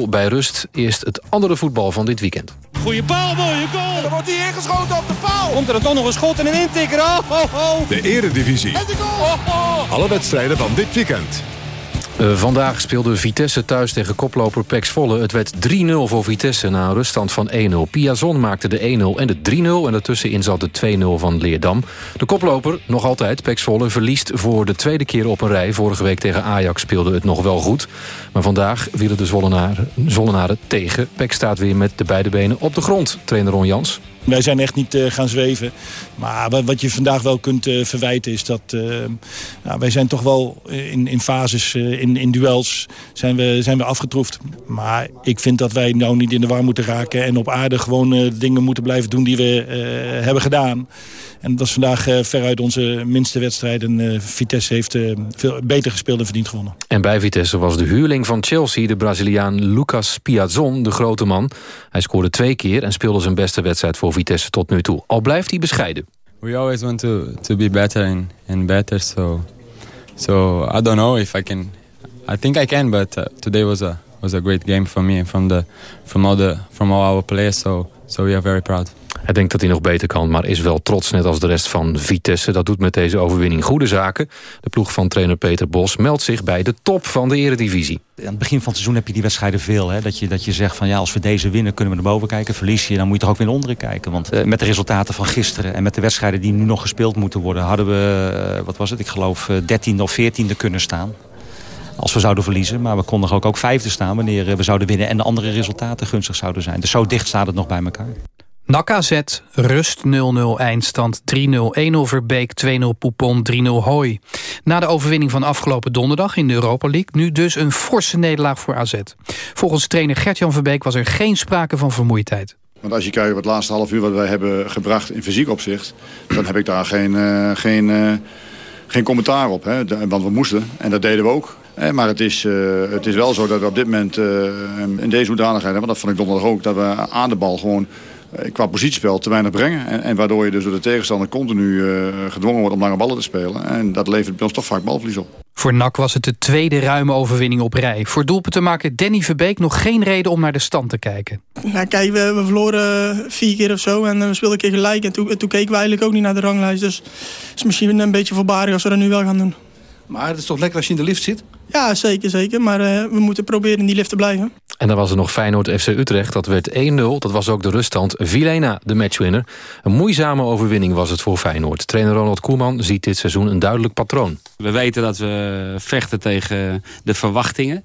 0-0 bij rust. Eerst het andere voetbal van dit weekend. Goeie paal, mooie goal. En dan wordt hij ingeschoten op de paal. Komt er dan toch nog een schot en een intikker. Oh, oh, oh. De eredivisie. En de goal. Oh, oh. Alle wedstrijden van dit weekend. Uh, vandaag speelde Vitesse thuis tegen koploper Pex Volle. Het werd 3-0 voor Vitesse na een ruststand van 1-0. Piazon maakte de 1-0 en de 3-0 en ertussenin zat de 2-0 van Leerdam. De koploper, nog altijd, Pex Volle, verliest voor de tweede keer op een rij. Vorige week tegen Ajax speelde het nog wel goed. Maar vandaag vielen de Zollenaren tegen. Pex staat weer met de beide benen op de grond, trainer Ron Jans. Wij zijn echt niet uh, gaan zweven. Maar wat je vandaag wel kunt uh, verwijten is dat... Uh, nou, wij zijn toch wel in, in fases, in, in duels, zijn we, zijn we afgetroefd. Maar ik vind dat wij nou niet in de war moeten raken... en op aarde gewoon dingen moeten blijven doen die we hebben gedaan. En dat was vandaag veruit onze minste wedstrijd. En Vitesse heeft veel beter gespeeld en verdiend gewonnen. En bij Vitesse was de huurling van Chelsea, de Braziliaan Lucas Piazon, de grote man. Hij scoorde twee keer en speelde zijn beste wedstrijd voor Tot nu toe. Al blijft hij bescheiden. We always want to to be better and, and better. So so I don't know if I can. I think I can, but uh, today was a was a great game for me and from the from all the from all our players. So so we are very proud. Hij denkt dat hij nog beter kan, maar is wel trots net als de rest van Vitesse. Dat doet met deze overwinning goede zaken. De ploeg van trainer Peter Bos meldt zich bij de top van de eredivisie. Aan het begin van het seizoen heb je die wedstrijden veel. Hè? Dat, je, dat je zegt van ja, als we deze winnen kunnen we naar boven kijken. Verlies je, dan moet je toch ook weer naar onderen kijken. Want uh, met de resultaten van gisteren en met de wedstrijden die nu nog gespeeld moeten worden... hadden we, uh, wat was het, ik geloof uh, 13e of 14e kunnen staan als we zouden verliezen. Maar we konden ook, ook vijfde staan wanneer we zouden winnen... en de andere resultaten gunstig zouden zijn. Dus zo dicht staat het nog bij elkaar. NAC AZ, rust 0-0 eindstand 3-0 1-0 Verbeek, 2-0 Poupon, 3-0 Hooi. Na de overwinning van afgelopen donderdag in de Europa League... nu dus een forse nederlaag voor AZ. Volgens trainer Gertjan Verbeek was er geen sprake van vermoeidheid. Want als je kijkt op het laatste half uur wat wij hebben gebracht in fysiek opzicht... dan heb ik daar geen, uh, geen, uh, geen commentaar op. Hè? want we moesten en dat deden we ook. Maar het is, uh, het is wel zo dat we op dit moment in deze hoedanigheid... want dat vond ik donderdag ook, dat we aan de bal gewoon eh, qua positiespel te weinig brengen. En, en, waardoor je dus door de tegenstander continu gedwongen wordt om lange ballen te spelen. En dat levert bij ons toch vaak balverlies op. Voor NAC was het de tweede ruime overwinning op rij. Voor maken Danny Verbeek nog geen reden om naar de stand te kijken. Nou, kijk, we, we verloren vier keer of zo en we speelden een keer gelijk. En toen, toen keken we eigenlijk ook niet naar de ranglijst. Dus het is misschien een beetje voorbarig als we dat nu wel gaan doen. Maar het is toch lekker als je in de lift zit? Ja, zeker, zeker. Maar uh, we moeten proberen in die lift te blijven. En dan was er nog Feyenoord FC Utrecht. Dat werd 1-0. Dat was ook de ruststand. Vilena, de matchwinner. Een moeizame overwinning was het voor Feyenoord. Trainer Ronald Koeman ziet dit seizoen een duidelijk patroon. We weten dat we vechten tegen de verwachtingen.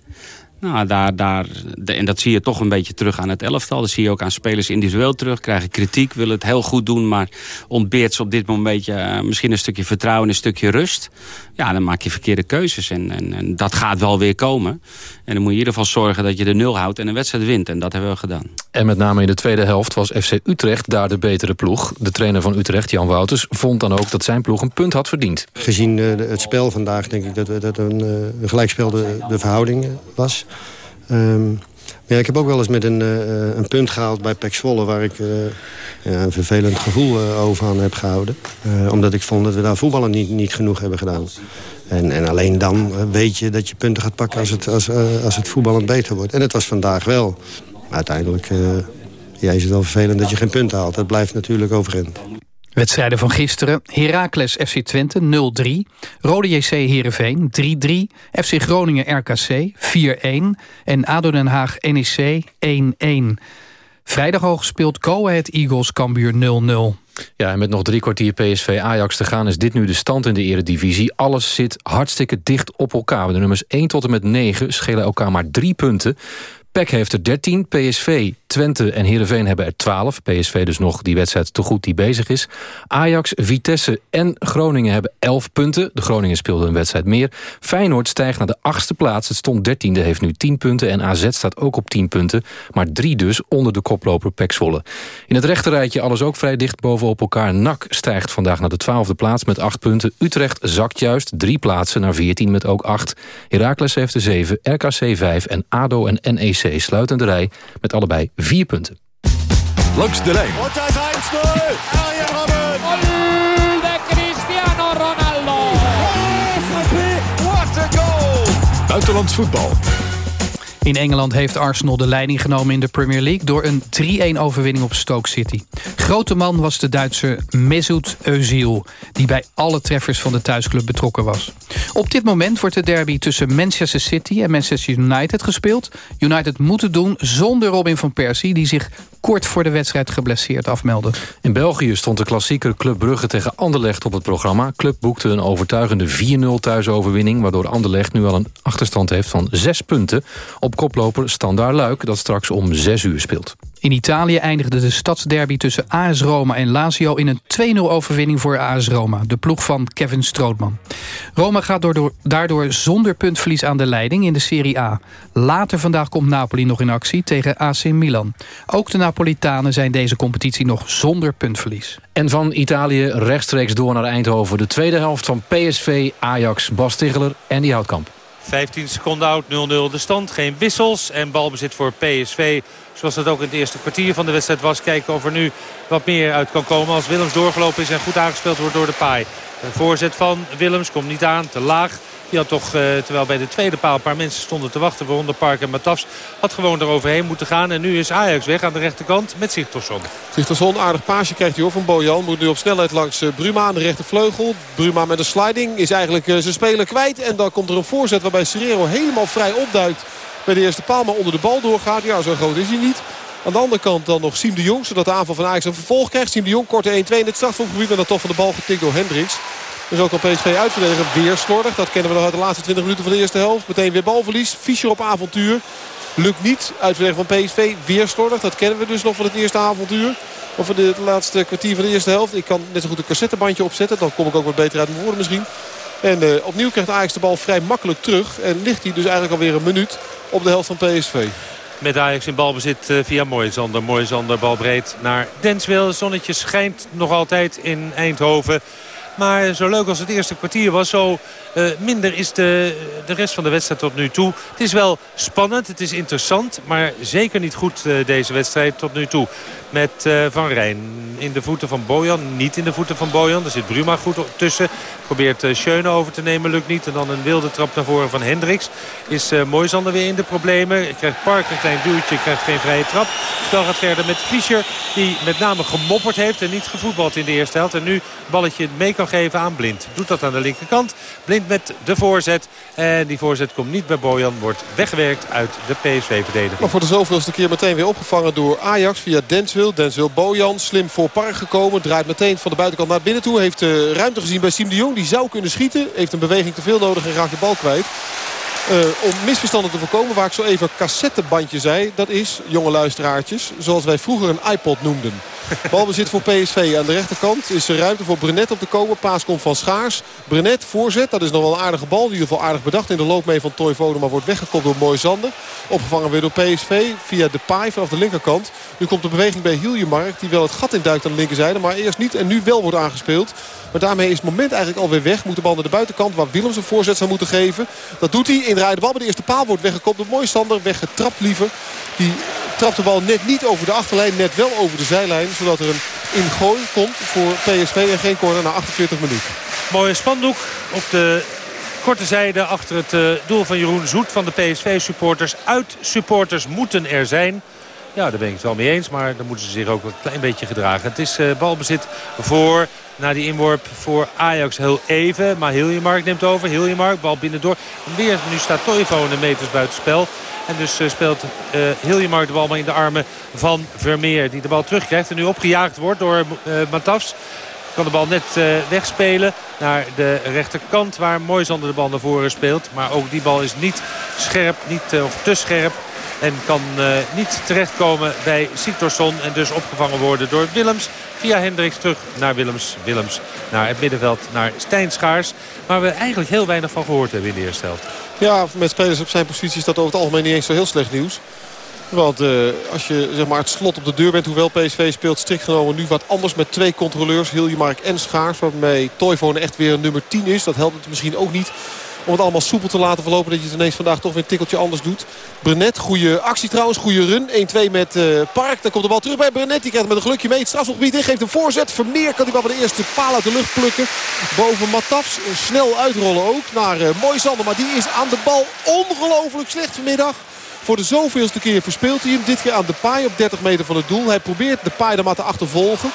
Nou, daar, daar, en dat zie je toch een beetje terug aan het elftal. Dat zie je ook aan spelers individueel terug. Krijgen kritiek, willen het heel goed doen... maar ontbeert ze op dit moment een beetje, uh, misschien een stukje vertrouwen... een stukje rust. Ja, dan maak je verkeerde keuzes. En, en, en, dat gaat wel weer komen. En dan moet je in ieder geval zorgen dat je de nul houdt... en een wedstrijd wint. En dat hebben we gedaan. En met name in de tweede helft was FC Utrecht daar de betere ploeg. De trainer van Utrecht, Jan Wouters, vond dan ook... dat zijn ploeg een punt had verdiend. Gezien uh, het spel vandaag denk ik dat, dat een, uh, gelijkspel de, de verhouding was... Um, ja, ik heb ook wel eens met een, uh, een punt gehaald bij Pek Zwolle... waar ik ja, een vervelend gevoel over aan heb gehouden. omdat ik vond dat we daar voetballen niet, niet genoeg hebben gedaan. En, en alleen dan weet je dat je punten gaat pakken als het, als, als het voetballen beter wordt. En het was vandaag wel. Maar uiteindelijk ja, is het wel vervelend dat je geen punten haalt. Dat blijft natuurlijk overeind. Wedstrijden van gisteren. Heracles FC Twente 0-3. Rode JC Heerenveen 3-3. FC Groningen RKC 4-1. En ADO Den Haag NEC 1-1. Vrijdag al gespeeld Go Ahead Eagles Cambuur 0-0. Ja, en met nog drie kwartier PSV Ajax te gaan... is dit nu de stand in de eredivisie. Alles zit hartstikke dicht op elkaar. De nummers 1 tot en met 9 schelen elkaar maar drie punten. PEC heeft er 13, PSV, Twente en Heerenveen hebben er 12. PSV dus nog die wedstrijd te goed die bezig is. Ajax, Vitesse en Groningen hebben 11 punten. De Groningen speelde een wedstrijd meer. Feyenoord stijgt naar de achtste plaats. Het stond 13e, heeft nu 10 punten. En AZ staat ook op 10 punten. Maar drie dus onder de koploper Zwolle. In het rechterrijtje alles ook vrij dicht bovenop elkaar. NAC stijgt vandaag naar de twaalfde plaats met 8 punten. Utrecht zakt juist drie plaatsen naar 14 met ook 8. Heracles heeft de 7, RKC 5 en ADO en NEC sluiten de rij met allebei vier punten. Langs de lijn. Das 1-0. Arjen Robben. Gol de Cristiano Ronaldo. What a goal. Buitenlands voetbal. In Engeland heeft Arsenal de leiding genomen in de Premier League... door een 3-1 overwinning op Stoke City. Grote man was de Duitser Mesut Özil... die bij alle treffers van de thuisclub betrokken was. Op dit moment wordt de derby tussen Manchester City en Manchester United gespeeld. United moet het doen zonder Robin van Persie... die zich kort voor de wedstrijd geblesseerd afmeldde. In België stond de klassieker Club Brugge tegen Anderlecht op het programma. Club boekte een overtuigende 4-0 thuisoverwinning... waardoor Anderlecht nu al een achterstand heeft van 6 punten... op koploper Standaard Luik, dat straks om 6 uur speelt. In Italië eindigde de stadsderby tussen AS Roma en Lazio... in een 2-0 overwinning voor AS Roma, de ploeg van Kevin Strootman. Roma gaat door, daardoor zonder puntverlies aan de leiding in de Serie A. Later vandaag komt Napoli nog in actie tegen AC Milan. Ook de Napolitanen zijn deze competitie nog zonder puntverlies. En van Italië rechtstreeks door naar Eindhoven. De tweede helft van PSV, Ajax, Bas Ticheler en die Houtkamp. 15 seconden oud, 0-0 de stand. Geen wissels en balbezit voor PSV. Zoals dat ook in het eerste kwartier van de wedstrijd was. Kijken of er nu wat meer uit kan komen. Als Willems doorgelopen is en goed aangespeeld wordt door de paai. De voorzet van Willems komt niet aan, te laag. Die had toch, eh, terwijl bij de tweede paal een paar mensen stonden te wachten... waaronder Park en Matafs, had gewoon eroverheen moeten gaan. En nu is Ajax weg aan de rechterkant met Sigtorsson. Sigtorsson, aardig paasje krijgt hij hoor van Bojan. Moet nu op snelheid langs eh, Bruma aan de rechtervleugel. Bruma met een sliding is eigenlijk eh, zijn speler kwijt. En dan komt er een voorzet waarbij Serrero helemaal vrij opduikt bij de eerste paal. Maar onder de bal doorgaat. Ja, zo groot is hij niet. Aan de andere kant dan nog Siem de Jong. Zodat de aanval van Ajax een vervolg krijgt. Siem de Jong korte 1-2 in het strafschopgebied. En dan toch van de bal getikt door Hendricks. Dus ook al PSV uitverdedigen weer slordig. Dat kennen we nog uit de laatste 20 minuten van de eerste helft. Meteen weer balverlies. Fischer op avontuur. Lukt niet. Uitverdedigen van PSV weer slordig. Dat kennen we dus nog van het eerste avontuur. Of van het laatste kwartier van de eerste helft. Ik kan net zo goed een cassettebandje opzetten. Dan kom ik ook wat beter uit mijn woorden misschien. En uh, opnieuw krijgt Ajax de bal vrij makkelijk terug. En ligt hij dus eigenlijk alweer een minuut op de helft van PSV. Met Ajax in balbezit uh, via Mooisander. Mooisander bal breed naar Denswil. Zonnetje schijnt nog altijd in Eindhoven. Maar zo leuk als het eerste kwartier was, zo uh, minder is de, de rest van de wedstrijd tot nu toe. Het is wel spannend, het is interessant, maar zeker niet goed deze wedstrijd tot nu toe. Met uh, Van Rijn in de voeten van Bojan, niet in de voeten van Bojan. Er zit Bruma goed tussen. Probeert uh, Schöne over te nemen, lukt niet. En dan een wilde trap naar voren van Hendricks. Is uh, Moisander weer in de problemen. Krijgt Park een klein duwtje, krijgt geen vrije trap. Het spel gaat verder met Fischer, die met name gemopperd heeft en niet gevoetbald in de eerste helft. En nu balletje mee kan geven aan Blind. Doet dat aan de linkerkant. Blind met de voorzet. En die voorzet komt niet bij Bojan. Wordt weggewerkt uit de PSV-verdediging. Maar voor de zoveelste keer meteen weer opgevangen door Ajax via Denswil. Denswil Bojan slim voor Park gekomen. Draait meteen van de buitenkant naar binnen toe. Heeft uh, ruimte gezien bij Siem de Jong. Die zou kunnen schieten. Heeft een beweging te veel nodig en raakt de bal kwijt. Uh, om misverstanden te voorkomen waar ik zo even cassettebandje zei. Dat is, jonge luisteraartjes, zoals wij vroeger een iPod noemden. Balbezit voor PSV aan de rechterkant. Is er ruimte voor Brenet op te komen. Paas komt van Schaars. Brenet voorzet. Dat is nog wel een aardige bal. In ieder geval aardig bedacht in de loop mee van Toy. Maar wordt weggekopt door Moisander. Opgevangen weer door PSV via de paai vanaf de linkerkant. Nu komt de beweging bij Hiljemark. Die wel het gat induikt aan de linkerzijde. Maar eerst niet en nu wel wordt aangespeeld. Maar daarmee is het moment eigenlijk alweer weg. Moet de bal naar de buitenkant waar Willems een voorzet zou moeten geven. Dat doet hij. Indraait de bal. Maar de eerste paal wordt weggekopt door Moisander. Weggetrapt liever. Die trapt de bal net niet over de achterlijn. Net wel over de zijlijn. Zodat er een ingooi komt voor PSV. En geen corner na 48 minuten. Mooie spandoek op de korte zijde achter het uh, doel van Jeroen Zoet van de PSV-supporters. Uit-supporters moeten er zijn. Ja, daar ben ik het wel mee eens. Maar dan moeten ze zich ook een klein beetje gedragen. Het is uh, balbezit voor, na die inworp voor Ajax heel even. Maar Hiljemark neemt over. Hiljemark, bal binnendoor. Weer, nu staat Toivonen meters buitenspel. En dus uh, speelt uh, Hiljemark de bal maar in de armen van Vermeer. Die de bal terugkrijgt en nu opgejaagd wordt door uh, Matafs. Kan de bal net uh, wegspelen naar de rechterkant waar Moisander de bal naar voren speelt. Maar ook die bal is niet scherp, niet, of te scherp. En kan uh, niet terechtkomen bij Siktorsson. En dus opgevangen worden door Willems. Via Hendricks terug naar Willems. Willems naar het middenveld, naar Stijn Schaars. Waar we eigenlijk heel weinig van gehoord hebben in de eerste helft. Ja, met spelers op zijn positie is dat over het algemeen niet eens zo heel slecht nieuws. Want uh, als je zeg maar, het slot op de deur bent, hoewel PSV speelt strikt genomen nu wat anders met twee controleurs. Hiljemark en Schaars, waarmee Toivonen echt weer nummer 10 is. Dat helpt het misschien ook niet om het allemaal soepel te laten verlopen. Dat je het ineens vandaag toch weer een tikkeltje anders doet. Brenet, goede actie trouwens, goede run. 1-2 met uh, Park. Dan komt de bal terug bij Brenet. Die krijgt met een gelukje mee het in. Geeft een voorzet. Vermeer kan die bal bij de eerste paal uit de lucht plukken. Boven Matafs. Snel uitrollen ook naar uh, Moisander. Maar die is aan de bal ongelooflijk slecht vanmiddag. Voor de zoveelste keer verspeelt hij hem. Dit keer aan de paai op 30 meter van het doel. Hij probeert de paai dan maar te achtervolgen.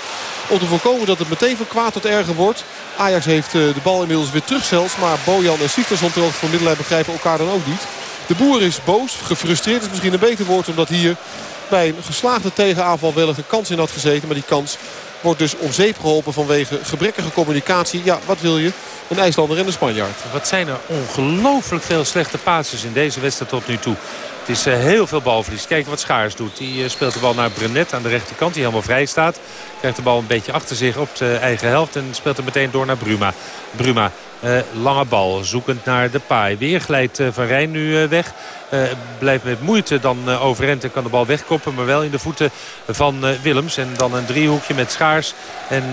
Om te voorkomen dat het meteen van kwaad tot erger wordt. Ajax heeft de bal inmiddels weer terug zelfs. Maar Bojan en Siktersson ter van Middelijn begrijpen elkaar dan ook niet. De boer is boos. Gefrustreerd is misschien een beter woord. Omdat hier bij een geslaagde tegenaanval wellicht een kans in had gezeten. Maar die kans wordt dus om zeep geholpen vanwege gebrekkige communicatie. Ja, wat wil je? Een IJslander en een Spanjaard. Wat zijn er ongelooflijk veel slechte passes in deze wedstrijd tot nu toe. Het is uh, heel veel balverlies. Kijk wat Schaars doet. Die uh, speelt de bal naar Brenet aan de rechterkant. Die helemaal vrij staat. Krijgt de bal een beetje achter zich op de eigen helft. En speelt hem meteen door naar Bruma. Bruma. Uh, lange bal. Zoekend naar de paai. Weer glijdt Van Rijn nu weg. blijft met moeite dan overend en kan de bal wegkoppen. Maar wel in de voeten van Willems. En dan een driehoekje met Schaars en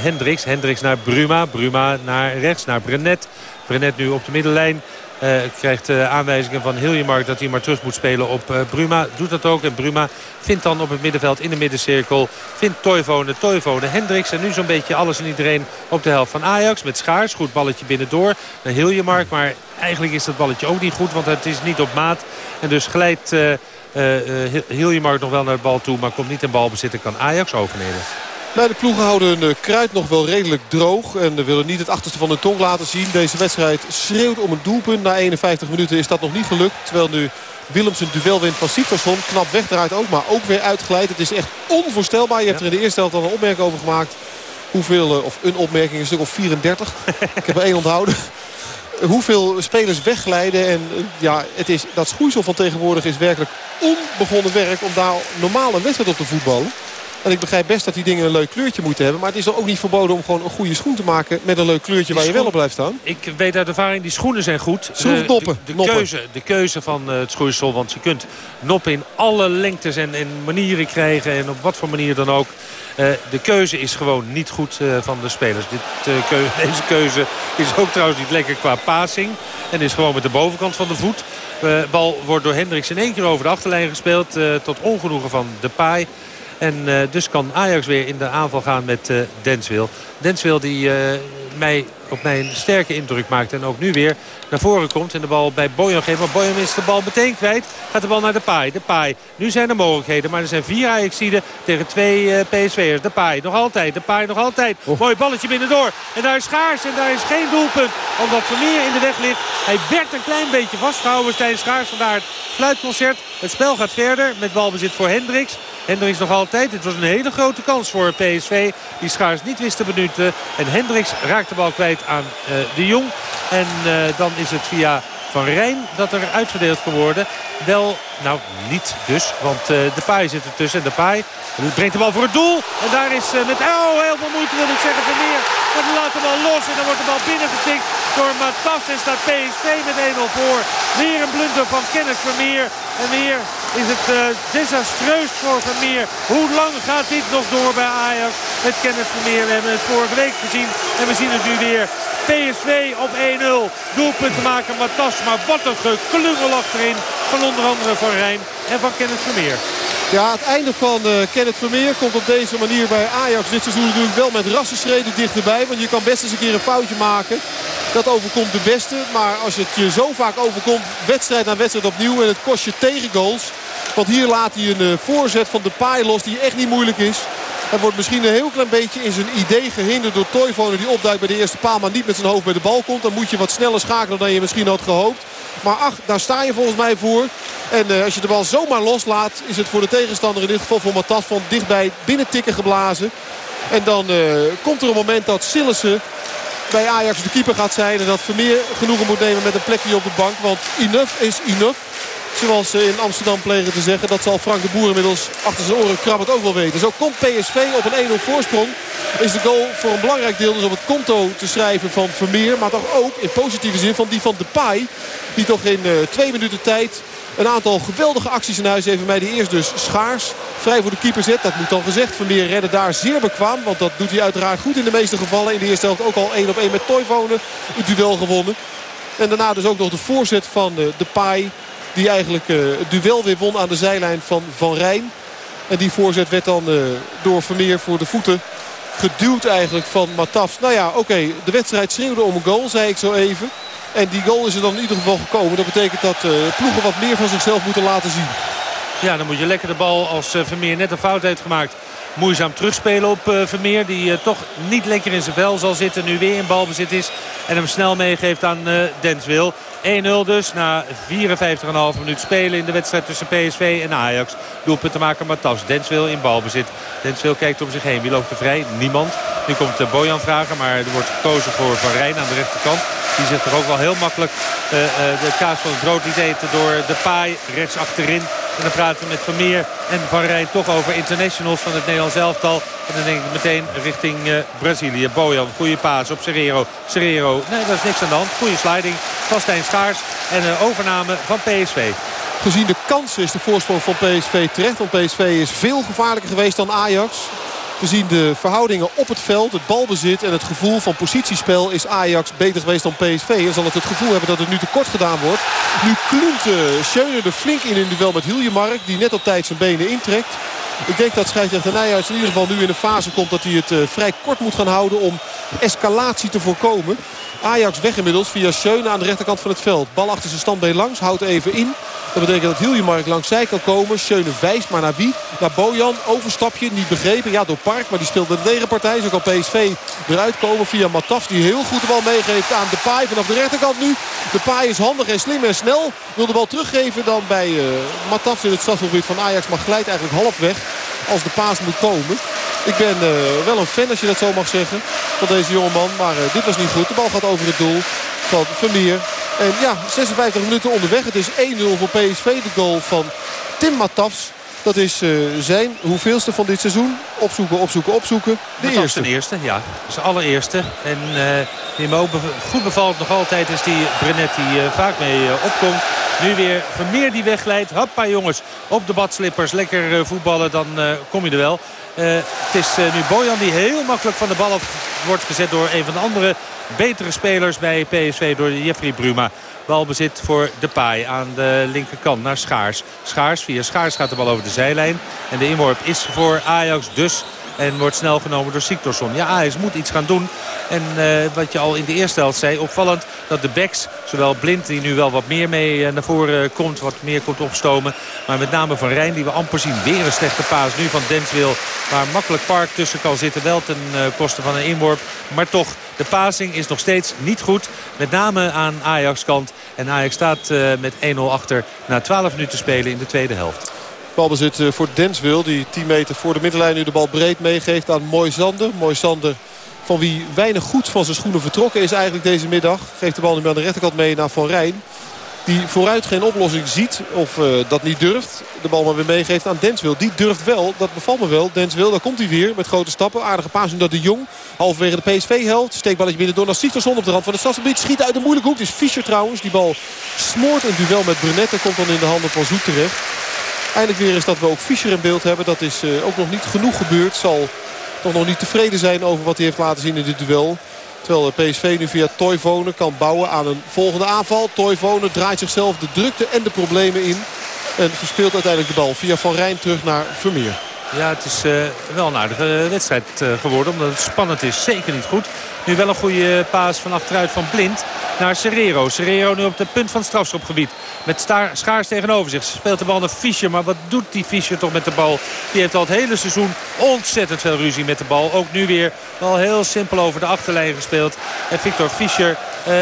Hendricks. Hendricks naar Bruma. Bruma naar rechts naar Brenet. Brenet nu op de middenlijn. Uh, krijgt uh, aanwijzingen van Hiljemark dat hij maar terug moet spelen op uh, Bruma. Doet dat ook. En Bruma vindt dan op het middenveld in de middencirkel. Vindt Toivonen, Toivonen, Hendricks. En nu zo'n beetje alles en iedereen op de helft van Ajax. Met Schaars. Goed balletje binnendoor naar Hiljemark. Maar eigenlijk is dat balletje ook niet goed. Want het is niet op maat. En dus glijdt Hiljemark nog wel naar de bal toe. Maar komt niet in balbezit en kan Ajax overnemen. Bij de ploegen houden de kruid nog wel redelijk droog. En we willen niet het achterste van de tong laten zien. Deze wedstrijd schreeuwt om een doelpunt. Na 51 minuten is dat nog niet gelukt. Terwijl nu Willems een duel wint van Sieversson. Knap wegdraait ook, maar ook weer uitgeleid. Het is echt onvoorstelbaar. Je hebt er in de eerste helft al een opmerking over gemaakt. Hoeveel, of een opmerking, een stuk of 34. Ik heb er één onthouden. Hoeveel spelers wegglijden. En ja, het is, dat schoeisel van tegenwoordig is werkelijk onbegonnen werk. Om daar normaal een wedstrijd op te voetballen. En ik begrijp best dat die dingen een leuk kleurtje moeten hebben. Maar het is ook niet verboden om gewoon een goede schoen te maken... met een leuk kleurtje waar je wel op blijft staan. Ik weet uit ervaring, die schoenen zijn goed. Schroefdoppen. De, de, de keuze, de keuze van uh, het schoeisel. Want je kunt noppen in alle lengtes en, en manieren krijgen. En op wat voor manier dan ook. Uh, de keuze is gewoon niet goed uh, van de spelers. Dit, keuze, deze keuze is ook trouwens niet lekker qua passing. En is gewoon met de bovenkant van de voet. De bal wordt door Hendricks in één keer over de achterlijn gespeeld. tot ongenoegen van de paai. En uh, dus kan Ajax weer in de aanval gaan met uh, Denswil. Denswil die uh, mij, op mij een sterke indruk maakt. En ook nu weer naar voren komt. En de bal bij Boyan geeft. Maar Boyan is de bal meteen kwijt. Gaat de bal naar de paai. De paai. Nu zijn er mogelijkheden. Maar er zijn vier Ajaxiden tegen twee uh, PSV'ers. De paai nog altijd. De paai nog altijd. Oh. Mooi balletje binnendoor. En daar is Schaars. En daar is geen doelpunt. Omdat Vermeer in de weg ligt. Hij werd een klein beetje vastgehouden. Stijn Schaars. Vandaar het fluitconcert. Het spel gaat verder. Met balbezit voor Hendricks. Hendricks nog altijd. Het was een hele grote kans voor PSV. Die Schaars niet wist te benutten. En Hendricks raakt de bal kwijt aan uh, de Jong. En uh, dan is het via Van Rijn dat er uitverdeeld kan worden. Wel, nou niet dus. Want uh, de paai zit ertussen. En de paai brengt de bal voor het doel. En daar is met oh, heel veel moeite wil ik zeggen van meer. Maar laat de bal los. En dan wordt de bal binnengetikt door Matas. En staat PSV met 1-0 voor. Weer een blunder van Kenneth Vermeer. En weer is het uh, desastreus voor Vermeer. Hoe lang gaat dit nog door bij Ajax met Kenneth Vermeer? We hebben het vorige week gezien. En we zien het nu weer. PSV op 1-0. Doelpunt te maken Matas. Maar wat een geklungel achterin van onder andere Van Rijn en van Kenneth Vermeer. Ja, het einde van uh, Kenneth Vermeer komt op deze manier bij Ajax dit seizoen natuurlijk wel met rassenschreden dichterbij. Want je kan best eens een keer een foutje maken. Dat overkomt de beste. Maar als het je zo vaak overkomt, wedstrijd na wedstrijd opnieuw en het kost je tegengoals. Want hier laat hij een voorzet van de paai los die echt niet moeilijk is. Hij wordt misschien een heel klein beetje in zijn idee gehinderd door Toivonen die opduikt bij de eerste paal. Maar niet met zijn hoofd bij de bal komt. Dan moet je wat sneller schakelen dan je misschien had gehoopt. Maar ach, daar sta je volgens mij voor. En als je de bal zomaar loslaat is het voor de tegenstander in dit geval voor Matas van dichtbij binnen tikken geblazen. En dan komt er een moment dat Sillissen bij Ajax de keeper gaat zijn. En dat Vermeer genoegen moet nemen met een plekje op de bank. Want enough is enough. Zoals ze in Amsterdam plegen te zeggen. Dat zal Frank de Boer inmiddels achter zijn oren krabbend ook wel weten. Zo komt PSV op een 1-0 voorsprong. Is de goal voor een belangrijk deel dus op het konto te schrijven van Vermeer. Maar toch ook in positieve zin van die van Depay. Die toch in twee minuten tijd een aantal geweldige acties in huis heeft. Mij die eerst dus schaars vrij voor de keeper zet. Dat moet dan gezegd. Vermeer redden daar zeer bekwaam. Want dat doet hij uiteraard goed in de meeste gevallen. In de eerste helft ook al 1 op 1 met Toivonen. Het duel gewonnen. En daarna dus ook nog de voorzet van uh, Depay. Die eigenlijk uh, het duel weer won aan de zijlijn van Van Rijn. En die voorzet werd dan uh, door Vermeer voor de voeten geduwd eigenlijk van Matafs. Nou ja, oké, de wedstrijd schreeuwde om een goal, zei ik zo even. En die goal is er dan in ieder geval gekomen. Dat betekent dat uh, ploegen wat meer van zichzelf moeten laten zien. Ja, dan moet je lekker de bal als Vermeer net een fout heeft gemaakt moeizaam terugspelen op uh, Vermeer. Die uh, toch niet lekker in zijn vel zal zitten. Nu weer in balbezit is. En hem snel meegeeft aan Denswil. 1-0 dus na 54,5 minuut spelen in de wedstrijd tussen PSV en Ajax. Doelpunt te maken Matas. Denswil in balbezit. Denswil kijkt om zich heen. Wie loopt er vrij? Niemand. Nu komt Bojan vragen. Maar er wordt gekozen voor Van Rijn aan de rechterkant. Die zit toch ook wel heel makkelijk de kaas van het brood liet eten door de paai rechts achterin. En dan praten we met Vermeer en Van Rijn toch over internationals van het Nederlands elftal. En dan denk ik meteen richting uh, Brazilië. Bojan, goede paas op Serrero. Serrero, nee, dat is niks aan de hand. Goede sliding van Stijn Schaars. En een overname van PSV. Gezien de kansen is de voorsprong van PSV terecht. Want PSV is veel gevaarlijker geweest dan Ajax. Gezien de verhoudingen op het veld, het balbezit en het gevoel van positiespel... is Ajax beter geweest dan PSV. En zal het het gevoel hebben dat het nu tekort gedaan wordt. Nu kloent uh, Schöne er flink in in duel met Hiljemark. Die net op tijd zijn benen intrekt. Ik denk dat scheidsrechter Nijhuis in ieder geval nu in een fase komt... dat hij het uh, vrij kort moet gaan houden om escalatie te voorkomen. Ajax weg inmiddels via Schöne aan de rechterkant van het veld. Bal achter zijn standbeen langs, houdt even in. Dat betekent dat Hiljemark langs zij kan komen. Schöne wijst, maar naar wie? Naar Bojan. Overstapje, niet begrepen. Ja, door Park, maar die speelde de tegenpartij. Zo kan PSV eruit komen via Mataf. Die heel goed de bal meegeeft aan de paai vanaf de rechterkant nu. De paai is handig en slim en snel. Wil de bal teruggeven dan bij uh, Mataf in het strafgebied van Ajax. Maar glijdt eigenlijk half weg als de paas moet komen. Ik ben uh, wel een fan, als je dat zo mag zeggen, van deze jongeman. Maar uh, dit was niet goed. De bal gaat over het doel van Vermeer. En ja, 56 minuten onderweg. Het is 1-0 voor PSV. De goal van Tim Matafs. Dat is uh, zijn hoeveelste van dit seizoen. Opzoeken, opzoeken, opzoeken. De dat eerste. de eerste, ja. De allereerste. En uh, die me ook goed bevalt nog altijd is die Brenet die uh, vaak mee opkomt. Nu weer Vermeer die wegleidt. Hoppa jongens, op de badslippers. Lekker voetballen, dan kom je er wel. het is nu Bojan die heel makkelijk van de bal af wordt gezet door een van de andere betere spelers bij PSV. Door Jeffrey Bruma. Balbezit voor Depay aan de linkerkant naar Schaars. Schaars via Schaars gaat de bal over de zijlijn. En de inworp is voor Ajax dus. En wordt snel genomen door Siktorsson. Ja, Ajax moet iets gaan doen. En uh, wat je al in de eerste helft zei, opvallend dat de backs, zowel Blind die nu wel wat meer mee uh, naar voren komt, wat meer komt opstomen. Maar met name Van Rijn die we amper zien. Weer een slechte paas nu van Denswil. Waar makkelijk Park tussen kan zitten. Wel ten koste van een inworp. Maar toch, de passing is nog steeds niet goed. Met name aan Ajax kant. En Ajax staat met 1-0 achter na 12 minuten spelen in de tweede helft. Balbezit voor Denswil. Die 10 meter voor de middenlijn nu de bal breed meegeeft aan Moisander. Moisander van wie weinig goed van zijn schoenen vertrokken is eigenlijk deze middag. Geeft de bal nu aan de rechterkant mee naar Van Rijn. Die vooruit geen oplossing ziet of uh, dat niet durft. De bal maar weer meegeeft aan Denswil. Die durft wel, dat bevalt me wel. Denswil, daar komt hij weer met grote stappen. Aardige paas dat de Jong. Halverwege de PSV-held. Steekballetje binnen door naar Sietersson op de rand van het stadsgebied. Schiet uit de moeilijke hoek. Het is Fischer trouwens. Die bal smoort een duel met Brunet. En komt dan in de handen van Zoet terecht. Eindelijk weer is dat we ook Fischer in beeld hebben. Dat is uh, ook nog niet genoeg gebeurd. Zal toch nog niet tevreden zijn over wat hij heeft laten zien in dit duel. Terwijl de PSV nu via Toivonen kan bouwen aan een volgende aanval. Toivonen draait zichzelf de drukte en de problemen in. En verspeelt uiteindelijk de bal via Van Rijn terug naar Vermeer. Ja, het is wel een aardige wedstrijd geworden. Omdat het spannend is. Zeker niet goed. Nu wel een goede paas van achteruit van Blind naar Serrero. Serrero nu op het punt van het strafschopgebied. Met Schaars tegenover zich. Speelt de bal naar Fischer. Maar wat doet die Fischer toch met de bal? Die heeft al het hele seizoen ontzettend veel ruzie met de bal. Ook nu weer wel heel simpel over de achterlijn gespeeld. En Victor Fischer... Eh,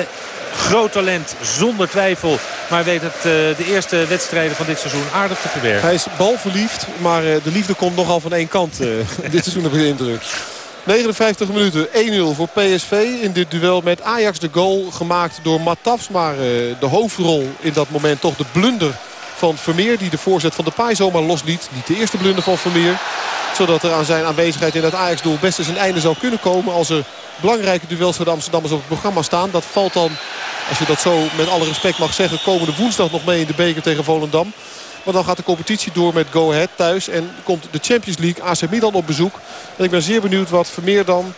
groot talent, zonder twijfel. Maar weet het uh, de eerste wedstrijden van dit seizoen aardig te verwerken. Hij is balverliefd, maar uh, de liefde komt nogal van één kant. Uh, dit seizoen heb ik de indruk. 59 minuten, 1-0 voor PSV in dit duel met Ajax. De goal gemaakt door Matafs. Maar de hoofdrol in dat moment toch de blunder van Vermeer. Die de voorzet van de paai zomaar losliet. Niet de eerste blunder van Vermeer. Zodat er aan zijn aanwezigheid in het Ajax-doel best eens een einde zou kunnen komen. Als er belangrijke duels voor de Amsterdammers op het programma staan. Dat valt dan, als je dat zo met alle respect mag zeggen... komende woensdag nog mee in de beker tegen Volendam. Maar dan gaat de competitie door met Go Ahead thuis. En komt de Champions League AC Milan op bezoek. En ik ben zeer benieuwd wat Vermeer dan...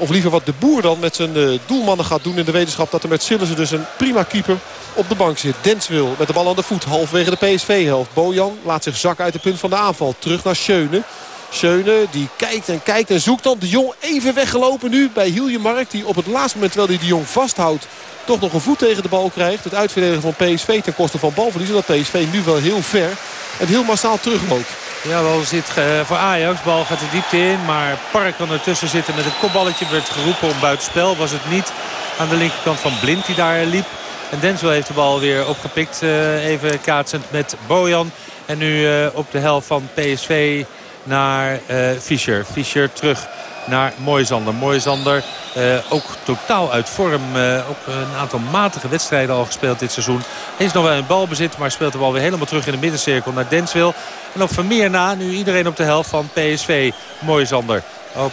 Of liever wat de boer dan met zijn uh, doelmannen gaat doen in de wetenschap. Dat er met Sillissen dus een prima keeper op de bank zit. Denswil met de bal aan de voet. Halfwege de PSV-helft. Bojan laat zich zakken uit de punt van de aanval. Terug naar Schöne. Schöne die kijkt en kijkt en zoekt dan. De Jong even weggelopen nu bij Hiljemark. Die op het laatste moment terwijl hij de Jong vasthoudt toch nog een voet tegen de bal krijgt. Het uitverdedigen van PSV ten koste van balverlies. Dat PSV nu wel heel ver en heel massaal terugloopt. Ja, wel zit uh, voor Ajax. Bal gaat de diepte in. Maar Park kan ertussen zitten met een kopballetje. Werd geroepen om buitenspel. Was het niet aan de linkerkant van Blind die daar liep. En Denzel heeft de bal weer opgepikt. Uh, even kaatsend met Bojan. En nu uh, op de helft van PSV naar Fischer. Fischer terug naar Moisander. Moisander uh, ook totaal uit vorm. Uh, ook een aantal matige wedstrijden al gespeeld dit seizoen. Hij is nog wel in balbezit, maar speelt de bal weer helemaal terug in de middencirkel naar Denswil. En op Vermeer na, nu iedereen op de helft van PSV. Moisander. Op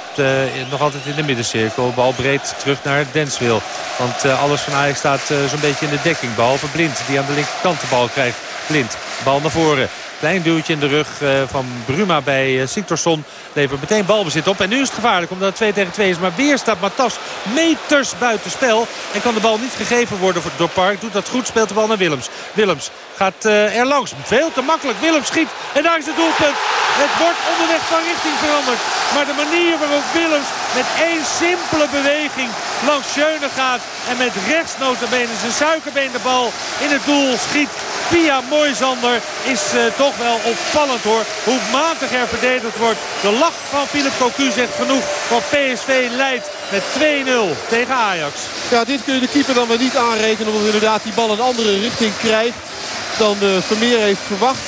nog altijd in de middencirkel. Bal breed terug naar Denswil. Want uh, alles van Ajax staat zo'n beetje in de dekking. Behalve Blind die aan de linkerkant de bal krijgt. Blind, bal naar voren. Klein duwtje in de rug uh, van Bruma bij uh, Siktorsson. Levert meteen balbezit op. En nu is het gevaarlijk omdat het 2 tegen 2 is. Maar weer staat Matas meters buiten spel. En kan de bal niet gegeven worden door Park. Doet dat goed. Speelt de bal naar Willems. Willems gaat uh, er langs. Veel te makkelijk. Willems schiet. En daar is het doelpunt. Het wordt onderweg van richting veranderd. Maar de manier waarop Willems met één simpele beweging langs Schöne gaat. En met rechts notabene zijn suikerbeen de bal in het doel schiet. Via Moisander is uh, toch wel opvallend hoor. Hoe matig er verdedigd wordt. De lach van Philip Cocu zegt genoeg. Want PSV leidt met 2-0 tegen Ajax. Ja, dit kun je de keeper dan wel niet aanrekenen. Omdat inderdaad die bal een andere richting krijgt dan de Vermeer heeft verwacht.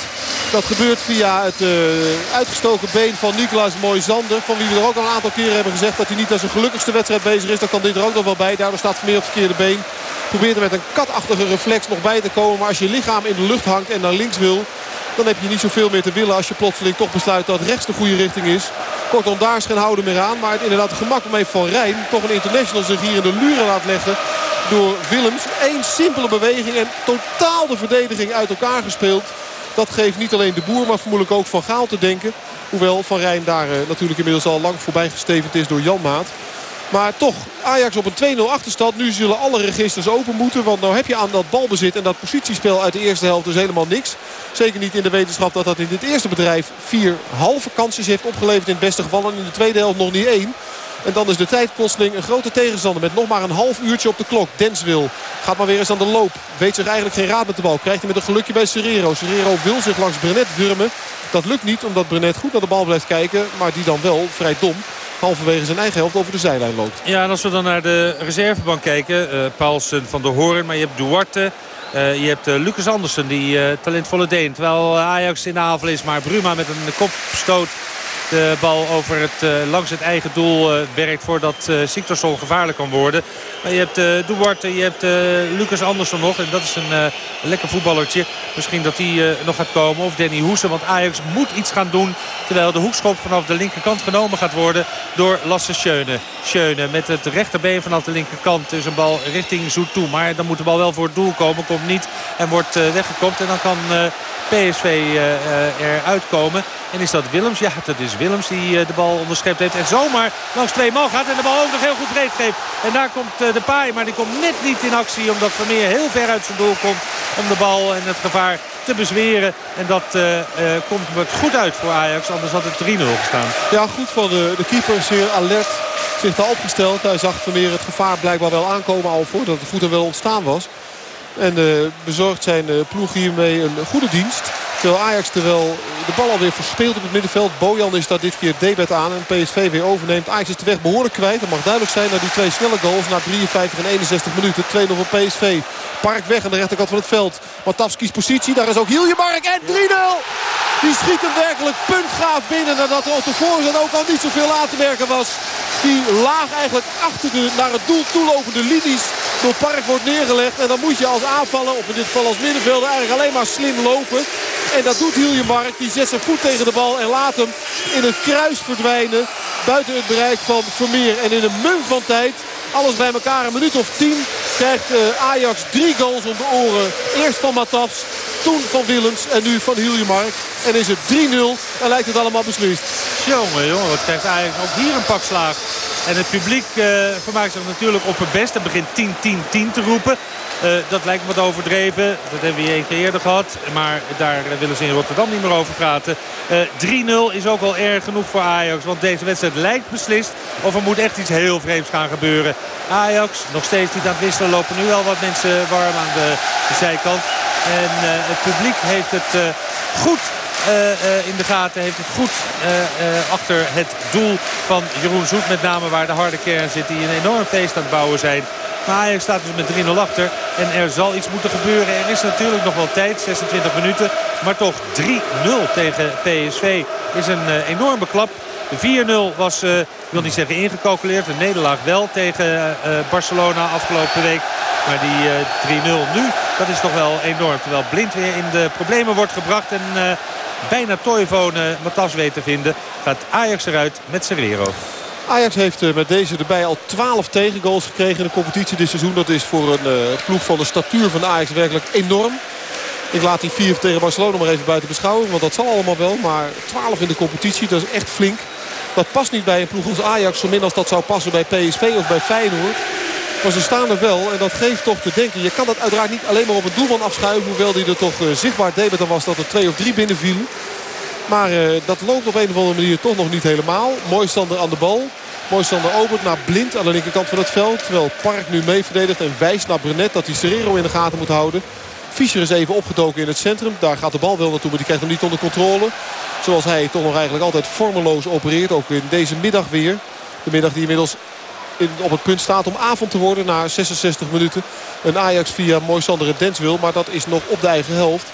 Dat gebeurt via het uh, uitgestoken been van Nicolas Moisander. Van wie we er ook al een aantal keren hebben gezegd dat hij niet als een gelukkigste wedstrijd bezig is. Dan kan dit er ook nog wel bij. Daardoor staat Vermeer op het verkeerde been. Probeert er met een katachtige reflex nog bij te komen. Maar als je lichaam in de lucht hangt en naar links wil... dan heb je niet zoveel meer te willen als je plotseling toch besluit dat rechts de goede richting is. Kortom, daar is geen houden meer aan. Maar het inderdaad gemak om even van Rijn toch een international zich hier in de luren laat leggen door Willems. Eén simpele beweging en totaal de verdediging uit elkaar gespeeld. Dat geeft niet alleen de boer, maar vermoedelijk ook Van Gaal te denken. Hoewel Van Rijn daar uh, natuurlijk inmiddels al lang voorbij gestevend is door Janmaat. Maar toch, Ajax op een 2-0 achterstand. Nu zullen alle registers open moeten. Want nou heb je aan dat balbezit en dat positiespel uit de eerste helft dus helemaal niks. Zeker niet in de wetenschap dat dat in dit eerste bedrijf vier halve kansjes heeft opgeleverd in het beste geval. En in de tweede helft nog niet één. En dan is de tijd een grote tegenstander met nog maar een half uurtje op de klok. Denswil gaat maar weer eens aan de loop. Weet zich eigenlijk geen raad met de bal. Krijgt hij met een gelukje bij Serrero. Serrero wil zich langs Brenet wurmen. Dat lukt niet omdat Brenet goed naar de bal blijft kijken. Maar die dan wel vrij dom halverwege zijn eigen helft over de zijlijn loopt. Ja, en als we dan naar de reservebank kijken. Uh, Paulsen van der Hoorn, maar je hebt Duarte. Uh, je hebt uh, Lucas Andersen, die talentvolle Deen. Terwijl Ajax in de aanval is, maar Bruma met een kopstoot de bal over het, uh, langs het eigen doel uh, werkt voordat uh, gevaarlijk kan worden. Maar je hebt uh, Duarte, je hebt Lucas Andersson nog. En dat is een lekker voetballertje. Misschien dat hij nog gaat komen. Of Danny Hoesen. Want Ajax moet iets gaan doen. Terwijl de hoekschop vanaf de linkerkant genomen gaat worden door Lasse Schöne. Schöne met het rechterbeen vanaf de linkerkant. Dus een bal richting Zoet toe. Maar dan moet de bal wel voor het doel komen. Komt niet en wordt weggekopt. En dan kan PSV eruit komen. En is dat Willems? Ja, dat is Willems die de bal onderschept heeft. En zomaar langs twee man gaat. En de bal ook nog heel goed breed geeft. En daar komt de paai. Maar die komt net niet in actie. Omdat Vermeer heel ver uit zijn doel komt. Om de bal en het gevaar te bezweren. En dat komt het goed uit voor Ajax. Anders had het 3-0 gestaan. Ja, goed van de, de keeper. Zeer alert zich daar opgesteld. Hij zag Vermeer het gevaar blijkbaar wel aankomen al voordat het goed en wel ontstaan was. En bezorgt zijn ploeg hiermee een goede dienst. Terwijl Ajax er wel de bal alweer verspeelt op het middenveld. Bojan is daar dit keer debet aan en PSV weer overneemt. Ajax is de weg behoorlijk kwijt. Dat mag duidelijk zijn naar die twee snelle goals. Na 53 en 61 minuten. 2-0 voor PSV. Park weg aan de rechterkant van het veld. Matavski's positie. Daar is ook Hiljemark en 3-0. Die schiet hem werkelijk puntgaaf binnen. Nadat er op de voorzet ook al niet zoveel aan te werken was. Die laag eigenlijk achter de naar het doel toelopende linies door Park wordt neergelegd. En dan moet je als aanvaller, of in dit geval als middenvelder, eigenlijk alleen maar slim lopen. En dat doet Hiljemark. Die zet zijn voet tegen de bal en laat hem in het kruis verdwijnen. Buiten het bereik van Vermeer. En in een mum van tijd alles bij elkaar een minuut of tien krijgt eh, Ajax drie goals om de oren. Eerst van Matafs, toen van Willems en nu van Hiljemark. En is het 3-0 en lijkt het allemaal beslist. Jongen, jongen, wat krijgt Ajax ook hier een pak slaag. En het publiek uh, vermaakt zich natuurlijk op het best. Het begint 10-10-10 te roepen. Uh, dat lijkt me wat overdreven. Dat hebben we één keer eerder gehad. Maar daar willen ze in Rotterdam niet meer over praten. Uh, 3-0 is ook wel erg genoeg voor Ajax. Want deze wedstrijd lijkt beslist. Of er moet echt iets heel vreemds gaan gebeuren. Ajax nog steeds niet aan het wisselen. Lopen nu al wat mensen warm aan de, zijkant. En uh, het publiek heeft het goed in de gaten. Heeft het goed uh, achter het doel van Jeroen Zoet. Met name waar de harde kern zit. Die een enorm feest aan het bouwen zijn. Maar Ajax staat dus met 3-0 achter. En er zal iets moeten gebeuren. Er is natuurlijk nog wel tijd. 26 minuten. Maar toch 3-0 tegen PSV is een enorme klap. De 4-0 was, ik wil niet zeggen ingecalculeerd. Een nederlaag wel tegen Barcelona afgelopen week. Maar die 3-0 nu, dat is toch wel enorm. Terwijl Blind weer in de problemen wordt gebracht. En uh, bijna Toivonen Matas weet te vinden. Gaat Ajax eruit met Serrero. Ajax heeft met deze erbij al 12 tegengoals gekregen in de competitie dit seizoen. Dat is voor een uh, ploeg van de statuur van Ajax werkelijk enorm. Ik laat die 4 tegen Barcelona maar even buiten beschouwing. Want dat zal allemaal wel. Maar 12 in de competitie, dat is echt flink. Dat past niet bij een ploeg als Ajax. Zo min als dat zou passen bij PSV of bij Feyenoord. Maar ze staan er wel en dat geeft toch te denken. Je kan dat uiteraard niet alleen maar op het doelman afschuiven. Hoewel die er toch uh, zichtbaar deed dan was dat er twee of drie binnenvielen. Maar uh, dat loopt op een of andere manier toch nog niet helemaal. Mooi stander aan de bal. Mooi stander opent naar Blind aan de linkerkant van het veld. Terwijl Park nu mee verdedigt en wijst naar Brenet dat hij Serrero in de gaten moet houden. Fischer is even opgedoken in het centrum. Daar gaat de bal wel naartoe, maar die krijgt hem niet onder controle. Zoals hij toch nog eigenlijk altijd vormeloos opereert. Ook in deze middag weer. De middag die inmiddels op het punt staat om avond te worden na 66 minuten. Een Ajax via Moisander en Denswil. Maar dat is nog op de eigen helft.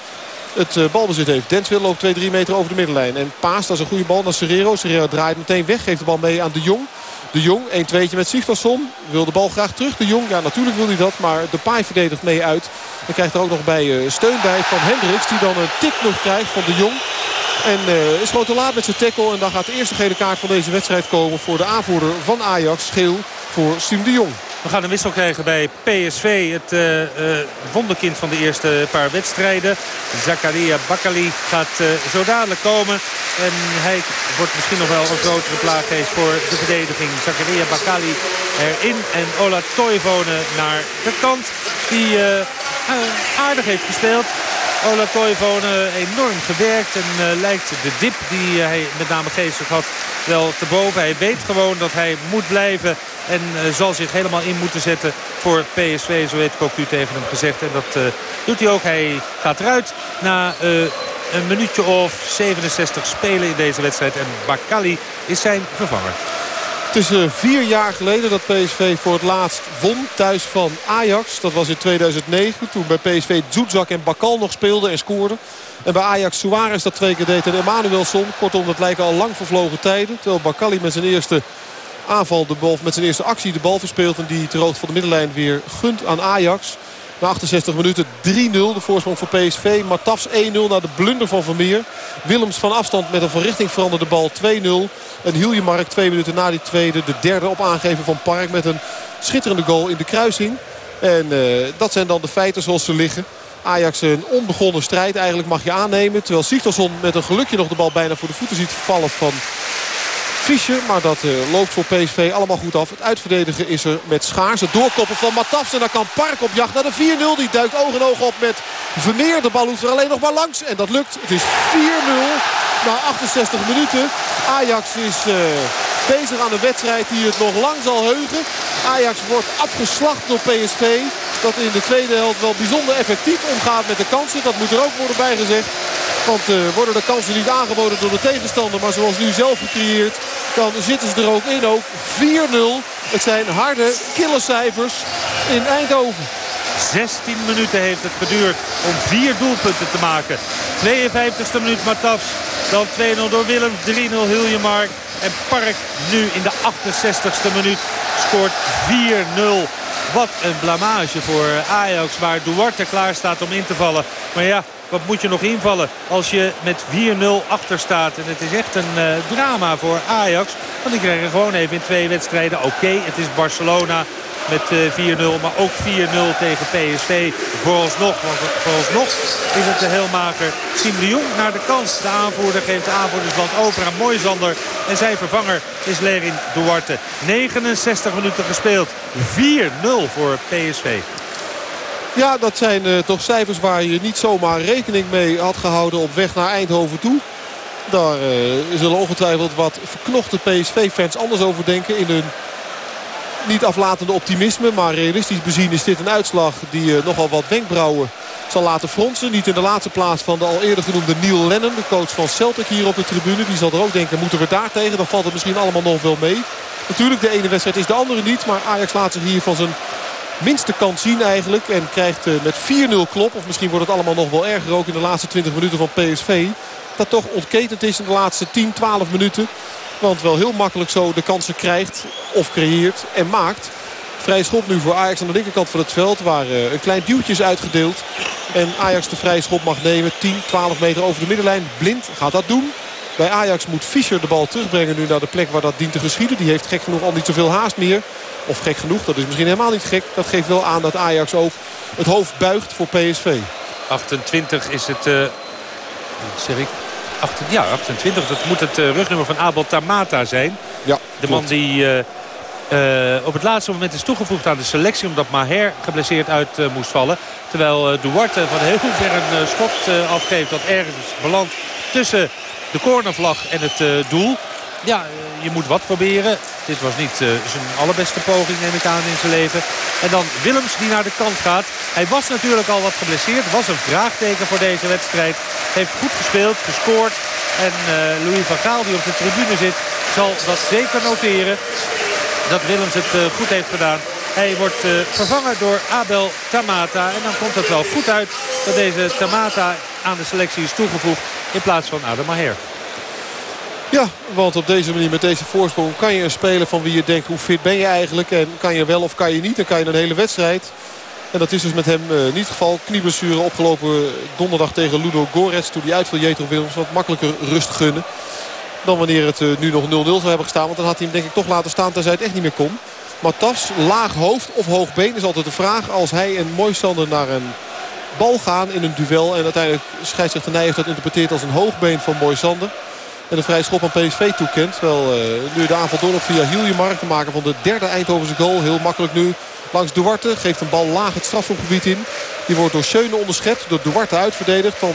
Het uh, balbezit heeft. Denswil loopt 2-3 meter over de middenlijn. En Paas, dat is een goede bal naar Serrero. Serrero draait meteen weg. Geeft de bal mee aan De Jong. De Jong, 1-2'tje met Sigtorsson. Wil de bal graag terug. De Jong, ja natuurlijk wil hij dat. Maar de paai verdedigt mee uit. En krijgt er ook nog bij uh, steun bij van Hendricks. Die dan een tik nog krijgt van De Jong. En uh, is gewoon te laat met zijn tackle. En dan gaat de eerste gele kaart van deze wedstrijd komen voor de aanvoerder van Ajax. Geel voor Sim de Jong. We gaan een wissel krijgen bij PSV. Het uh, wonderkind van de eerste paar wedstrijden. Zakaria Bakali gaat zo dadelijk komen. En hij wordt misschien nog wel een grotere plaaggeest voor de verdediging. Zakaria Bakali erin. En Ola Toivonen naar de kant. Die aardig heeft gespeeld. Ola Toivonen enorm gewerkt en uh, lijkt de dip die hij met name geestig had wel te boven. Hij weet gewoon dat hij moet blijven en uh, zal zich helemaal in moeten zetten voor PSV. Zo heeft Cocu tegen hem gezegd. En dat doet hij ook. Hij gaat eruit na een minuutje of 67 spelen in deze wedstrijd. En Bakali is zijn vervanger. Het uh, vier jaar geleden dat PSV voor het laatst won thuis van Ajax. Dat was in 2009 toen bij PSV Zuzak en Bakal nog speelden en scoorden. En bij Ajax Suarez dat twee keer deed en Emanuelson. Kortom, dat lijken al lang vervlogen tijden. Terwijl Bakali met zijn eerste aanval, de bal, met zijn eerste actie de bal verspeelt. En die ter hoogte van de middenlijn weer gunt aan Ajax. Na 68 minuten 3-0 de voorsprong voor PSV. Matafs 1-0 naar de blunder van Vermeer. Willems van afstand met een van richting veranderde bal 2-0. En Hiljemark twee minuten na die tweede. De derde op aangeven van Park met een schitterende goal in de kruising. En uh, dat zijn dan de feiten zoals ze liggen. Ajax een onbegonnen strijd eigenlijk mag je aannemen. Terwijl Sigtorsson met een gelukje nog de bal bijna voor de voeten ziet vallen van Fischer. Maar dat loopt voor PSV allemaal goed af. Het uitverdedigen is er met Schaars. Het doorkoppen van Matafs. En dan kan Park op jacht naar de 4-0. Die duikt oog in oog op met Vermeer. De bal hoeft er alleen nog maar langs. En dat lukt. Het is 4-0 na 68 minuten. Ajax is bezig aan een wedstrijd die het nog lang zal heugen. Ajax wordt afgeslacht door PSV. Dat in de tweede helft wel bijzonder effectief omgaat met de kansen. Dat moet er ook worden bijgezegd. Want uh, worden de kansen niet aangeboden door de tegenstander. Maar zoals nu zelf gecreëerd. Dan zitten ze er ook in. Ook 4-0. Het zijn harde killercijfers in Eindhoven. 16 minuten heeft het geduurd om vier doelpunten te maken. 52e minuut Matafs. Dan 2-0 door Willem. 3-0 Hiljemark. En Park nu in de 68e minuut scoort 4-0. Wat een blamage voor Ajax waar Duarte klaar staat om in te vallen. Maar ja, wat moet je nog invallen als je met 4-0 achter staat. En het is echt een uh, drama voor Ajax. Want die krijgen gewoon even in twee wedstrijden. Oké, het is Barcelona met 4-0. Eh, maar ook 4-0 tegen PSV vooralsnog. Want vooralsnog is het de heelmaker Siem de Jong naar de kans. De aanvoerder geeft de aanvoerdersband over aan Moisander. En zijn vervanger is Lerin Duarte. 69 minuten gespeeld. 4-0 voor PSV. Ja, dat zijn uh, toch cijfers waar je niet zomaar rekening mee had gehouden op weg naar Eindhoven toe. Daar uh, zullen ongetwijfeld wat verknochte PSV-fans anders over denken in hun niet aflatende optimisme. Maar realistisch bezien is dit een uitslag die uh, nogal wat wenkbrauwen zal laten fronsen. Niet in de laatste plaats van de al eerder genoemde Neil Lennon. De coach van Celtic hier op de tribune. Die zal er ook denken, moeten we daar tegen? Dan valt het misschien allemaal nog wel mee. Natuurlijk, de ene wedstrijd is de andere niet. Maar Ajax laat zich hier van zijn minste kant zien eigenlijk. En krijgt uh, met 4-0 klop. Of misschien wordt het allemaal nog wel erger ook in de laatste 20 minuten van PSV. Dat toch ontketend is in de laatste 10, 12 minuten. Want wel heel makkelijk zo de kansen krijgt of creëert en maakt. Vrij schop nu voor Ajax aan de linkerkant van het veld. Waar uh, een klein duwtje is uitgedeeld. En Ajax de vrije schop mag nemen. 10, 12 meter over de middenlijn. Blind gaat dat doen. Bij Ajax moet Fischer de bal terugbrengen nu naar de plek waar dat dient te geschieden. Die heeft gek genoeg al niet zoveel haast meer. Of gek genoeg, dat is misschien helemaal niet gek. Dat geeft wel aan dat Ajax ook het hoofd buigt voor PSV. 28 is het... Uh, zeg ik? 8, ja, 28. Dat moet het uh, rugnummer van Abel Tamata zijn. Ja, de man die uh, uh, op het laatste moment is toegevoegd aan de selectie... omdat Maher geblesseerd uit moest vallen. Terwijl Duarte van heel ver een schot afgeeft... dat ergens belandt tussen de cornervlag en het doel ja, eh, je moet wat proberen. Dit was niet uh, zijn allerbeste poging, neem ik aan, in zijn leven. En dan Willems die naar de kant gaat. Hij was natuurlijk al wat geblesseerd. Was een vraagteken voor deze wedstrijd. Heeft goed gespeeld, gescoord. En uh, Louis van Gaal, die op de tribune zit, zal dat zeker noteren. Dat Willems het goed heeft gedaan. Hij wordt vervangen door Abel Tamata. En dan komt het wel goed uit dat deze Tamata aan de selectie is toegevoegd in plaats van Adam Maher. Ja, want op deze manier met deze voorsprong kan je een speler van wie je denkt hoe fit ben je eigenlijk. En kan je wel of kan je niet. Dan kan je een hele wedstrijd. En dat is dus met hem uh, niet het geval. Knieblessure opgelopen donderdag tegen Ludo Gorets. Toen hij uitviel Jetro Willems wat makkelijker rust gunnen. Dan wanneer het uh, nu nog 0-0 zou hebben gestaan. Want dan had hij hem denk ik toch laten staan tenzij het echt niet meer kon. Maar Tas, laag hoofd of hoog been is altijd de vraag. Als hij en Moisander naar een bal gaan in een duel. En uiteindelijk scheidsrechter Nijers dat interpreteert als een hoogbeen van Moisander. En een vrij schop aan PSV toekent. Terwijl uh, nu de aanval doorloopt via Hiljemark. Te maken van de derde Eindhovense goal. Heel makkelijk nu langs Duarte. Geeft een bal laag het strafschopgebied in. Die wordt door Schöne onderschept. Door Duarte uitverdedigd. Dan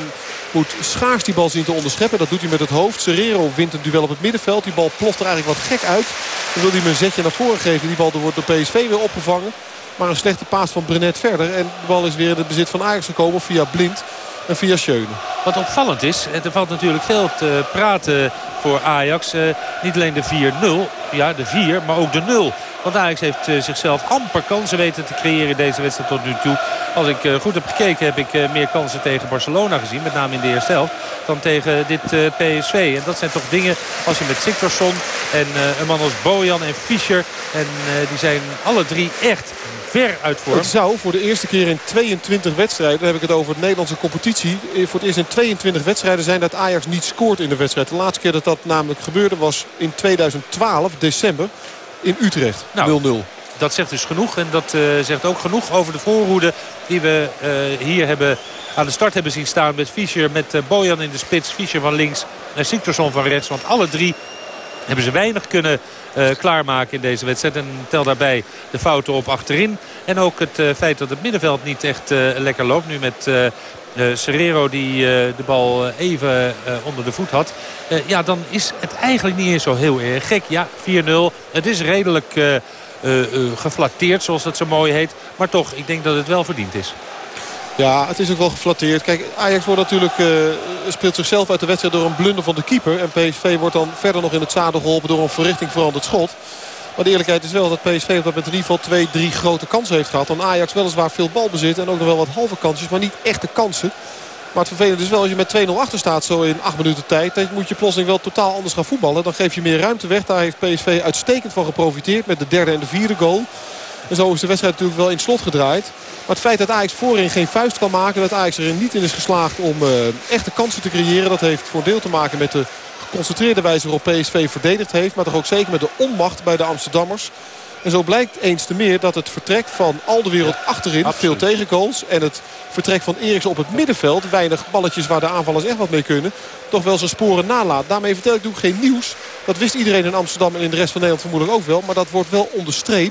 moet Schaars die bal zien te onderscheppen. Dat doet hij met het hoofd. Serrero wint een duel op het middenveld. Die bal ploft er eigenlijk wat gek uit. Dan wil hij hem een zetje naar voren geven. Die bal wordt door PSV weer opgevangen. Maar een slechte paas van Brenet verder. En de bal is weer in het bezit van Ajax gekomen via Blind en via Schöne. Wat opvallend is, er valt natuurlijk veel te praten voor Ajax. Uh, niet alleen de 4-0, ja de 4, maar ook de 0. Want Ajax heeft uh, zichzelf amper kansen weten te creëren in deze wedstrijd tot nu toe. Als ik uh, goed heb gekeken heb ik meer kansen tegen Barcelona gezien. Met name in de eerste helft. Dan tegen dit PSV. En dat zijn toch dingen als je met Siktorsson en een man als Bojan en Fischer. En die zijn alle drie echt ver uit vorm. Het zou voor de eerste keer in 22 wedstrijden, dan heb ik het over de Nederlandse competitie. Eh, voor het eerst in 22 wedstrijden zijn dat Ajax niet scoort in de wedstrijd. De laatste keer dat dat namelijk gebeurde was in 2012, december, in Utrecht. 0-0. Nou, dat zegt dus genoeg. En dat uh, zegt ook genoeg over de voorhoede die we uh, hier hebben aan de start hebben zien staan. Met Fischer, met uh, Bojan in de spits. Fischer van links en Siktorsson van rechts. Want alle drie hebben ze weinig kunnen uh, klaarmaken in deze wedstrijd. En tel daarbij de fouten op achterin. En ook het uh, feit dat het middenveld niet echt uh, lekker loopt. Nu met Serrero die de bal even onder de voet had. ja, dan is het eigenlijk niet eens zo heel erg gek. Ja, 4-0. Het is redelijk geflatteerd zoals dat zo mooi heet. Maar toch, ik denk dat het wel verdiend is. Ja, het is ook wel geflatteerd. Kijk, Ajax wordt natuurlijk, uh, speelt zichzelf uit de wedstrijd door een blunder van de keeper. En PSV wordt dan verder nog in het zadel geholpen door een verrichting veranderd schot. Maar de eerlijkheid is wel dat PSV op dat met in ieder geval twee, drie grote kansen heeft gehad. Dan Ajax weliswaar veel balbezit en ook nog wel wat halve kansjes, maar niet echte kansen. Maar het vervelende is wel, als je met 2-0 achter staat zo in 8 minuten tijd... dan moet je plotseling wel totaal anders gaan voetballen. Dan geef je meer ruimte weg. Daar heeft PSV uitstekend van geprofiteerd met de derde en de vierde goal. En zo is de wedstrijd natuurlijk wel in slot gedraaid. Maar het feit dat Ajax voorin geen vuist kan maken... dat Ajax er niet in is geslaagd om uh, echte kansen te creëren... dat heeft voor deel te maken met de geconcentreerde wijze waarop PSV verdedigd heeft. Maar toch ook zeker met de onmacht bij de Amsterdammers. En zo blijkt eens te meer dat het vertrek van al de wereld achterin, veel tegengoals... en het vertrek van Eriksen op het middenveld, weinig balletjes waar de aanvallers echt wat mee kunnen... toch wel zijn sporen nalaat. Daarmee vertel ik natuurlijk geen nieuws. Dat wist iedereen in Amsterdam en in de rest van Nederland vermoedelijk ook wel. Maar dat wordt wel onderstreept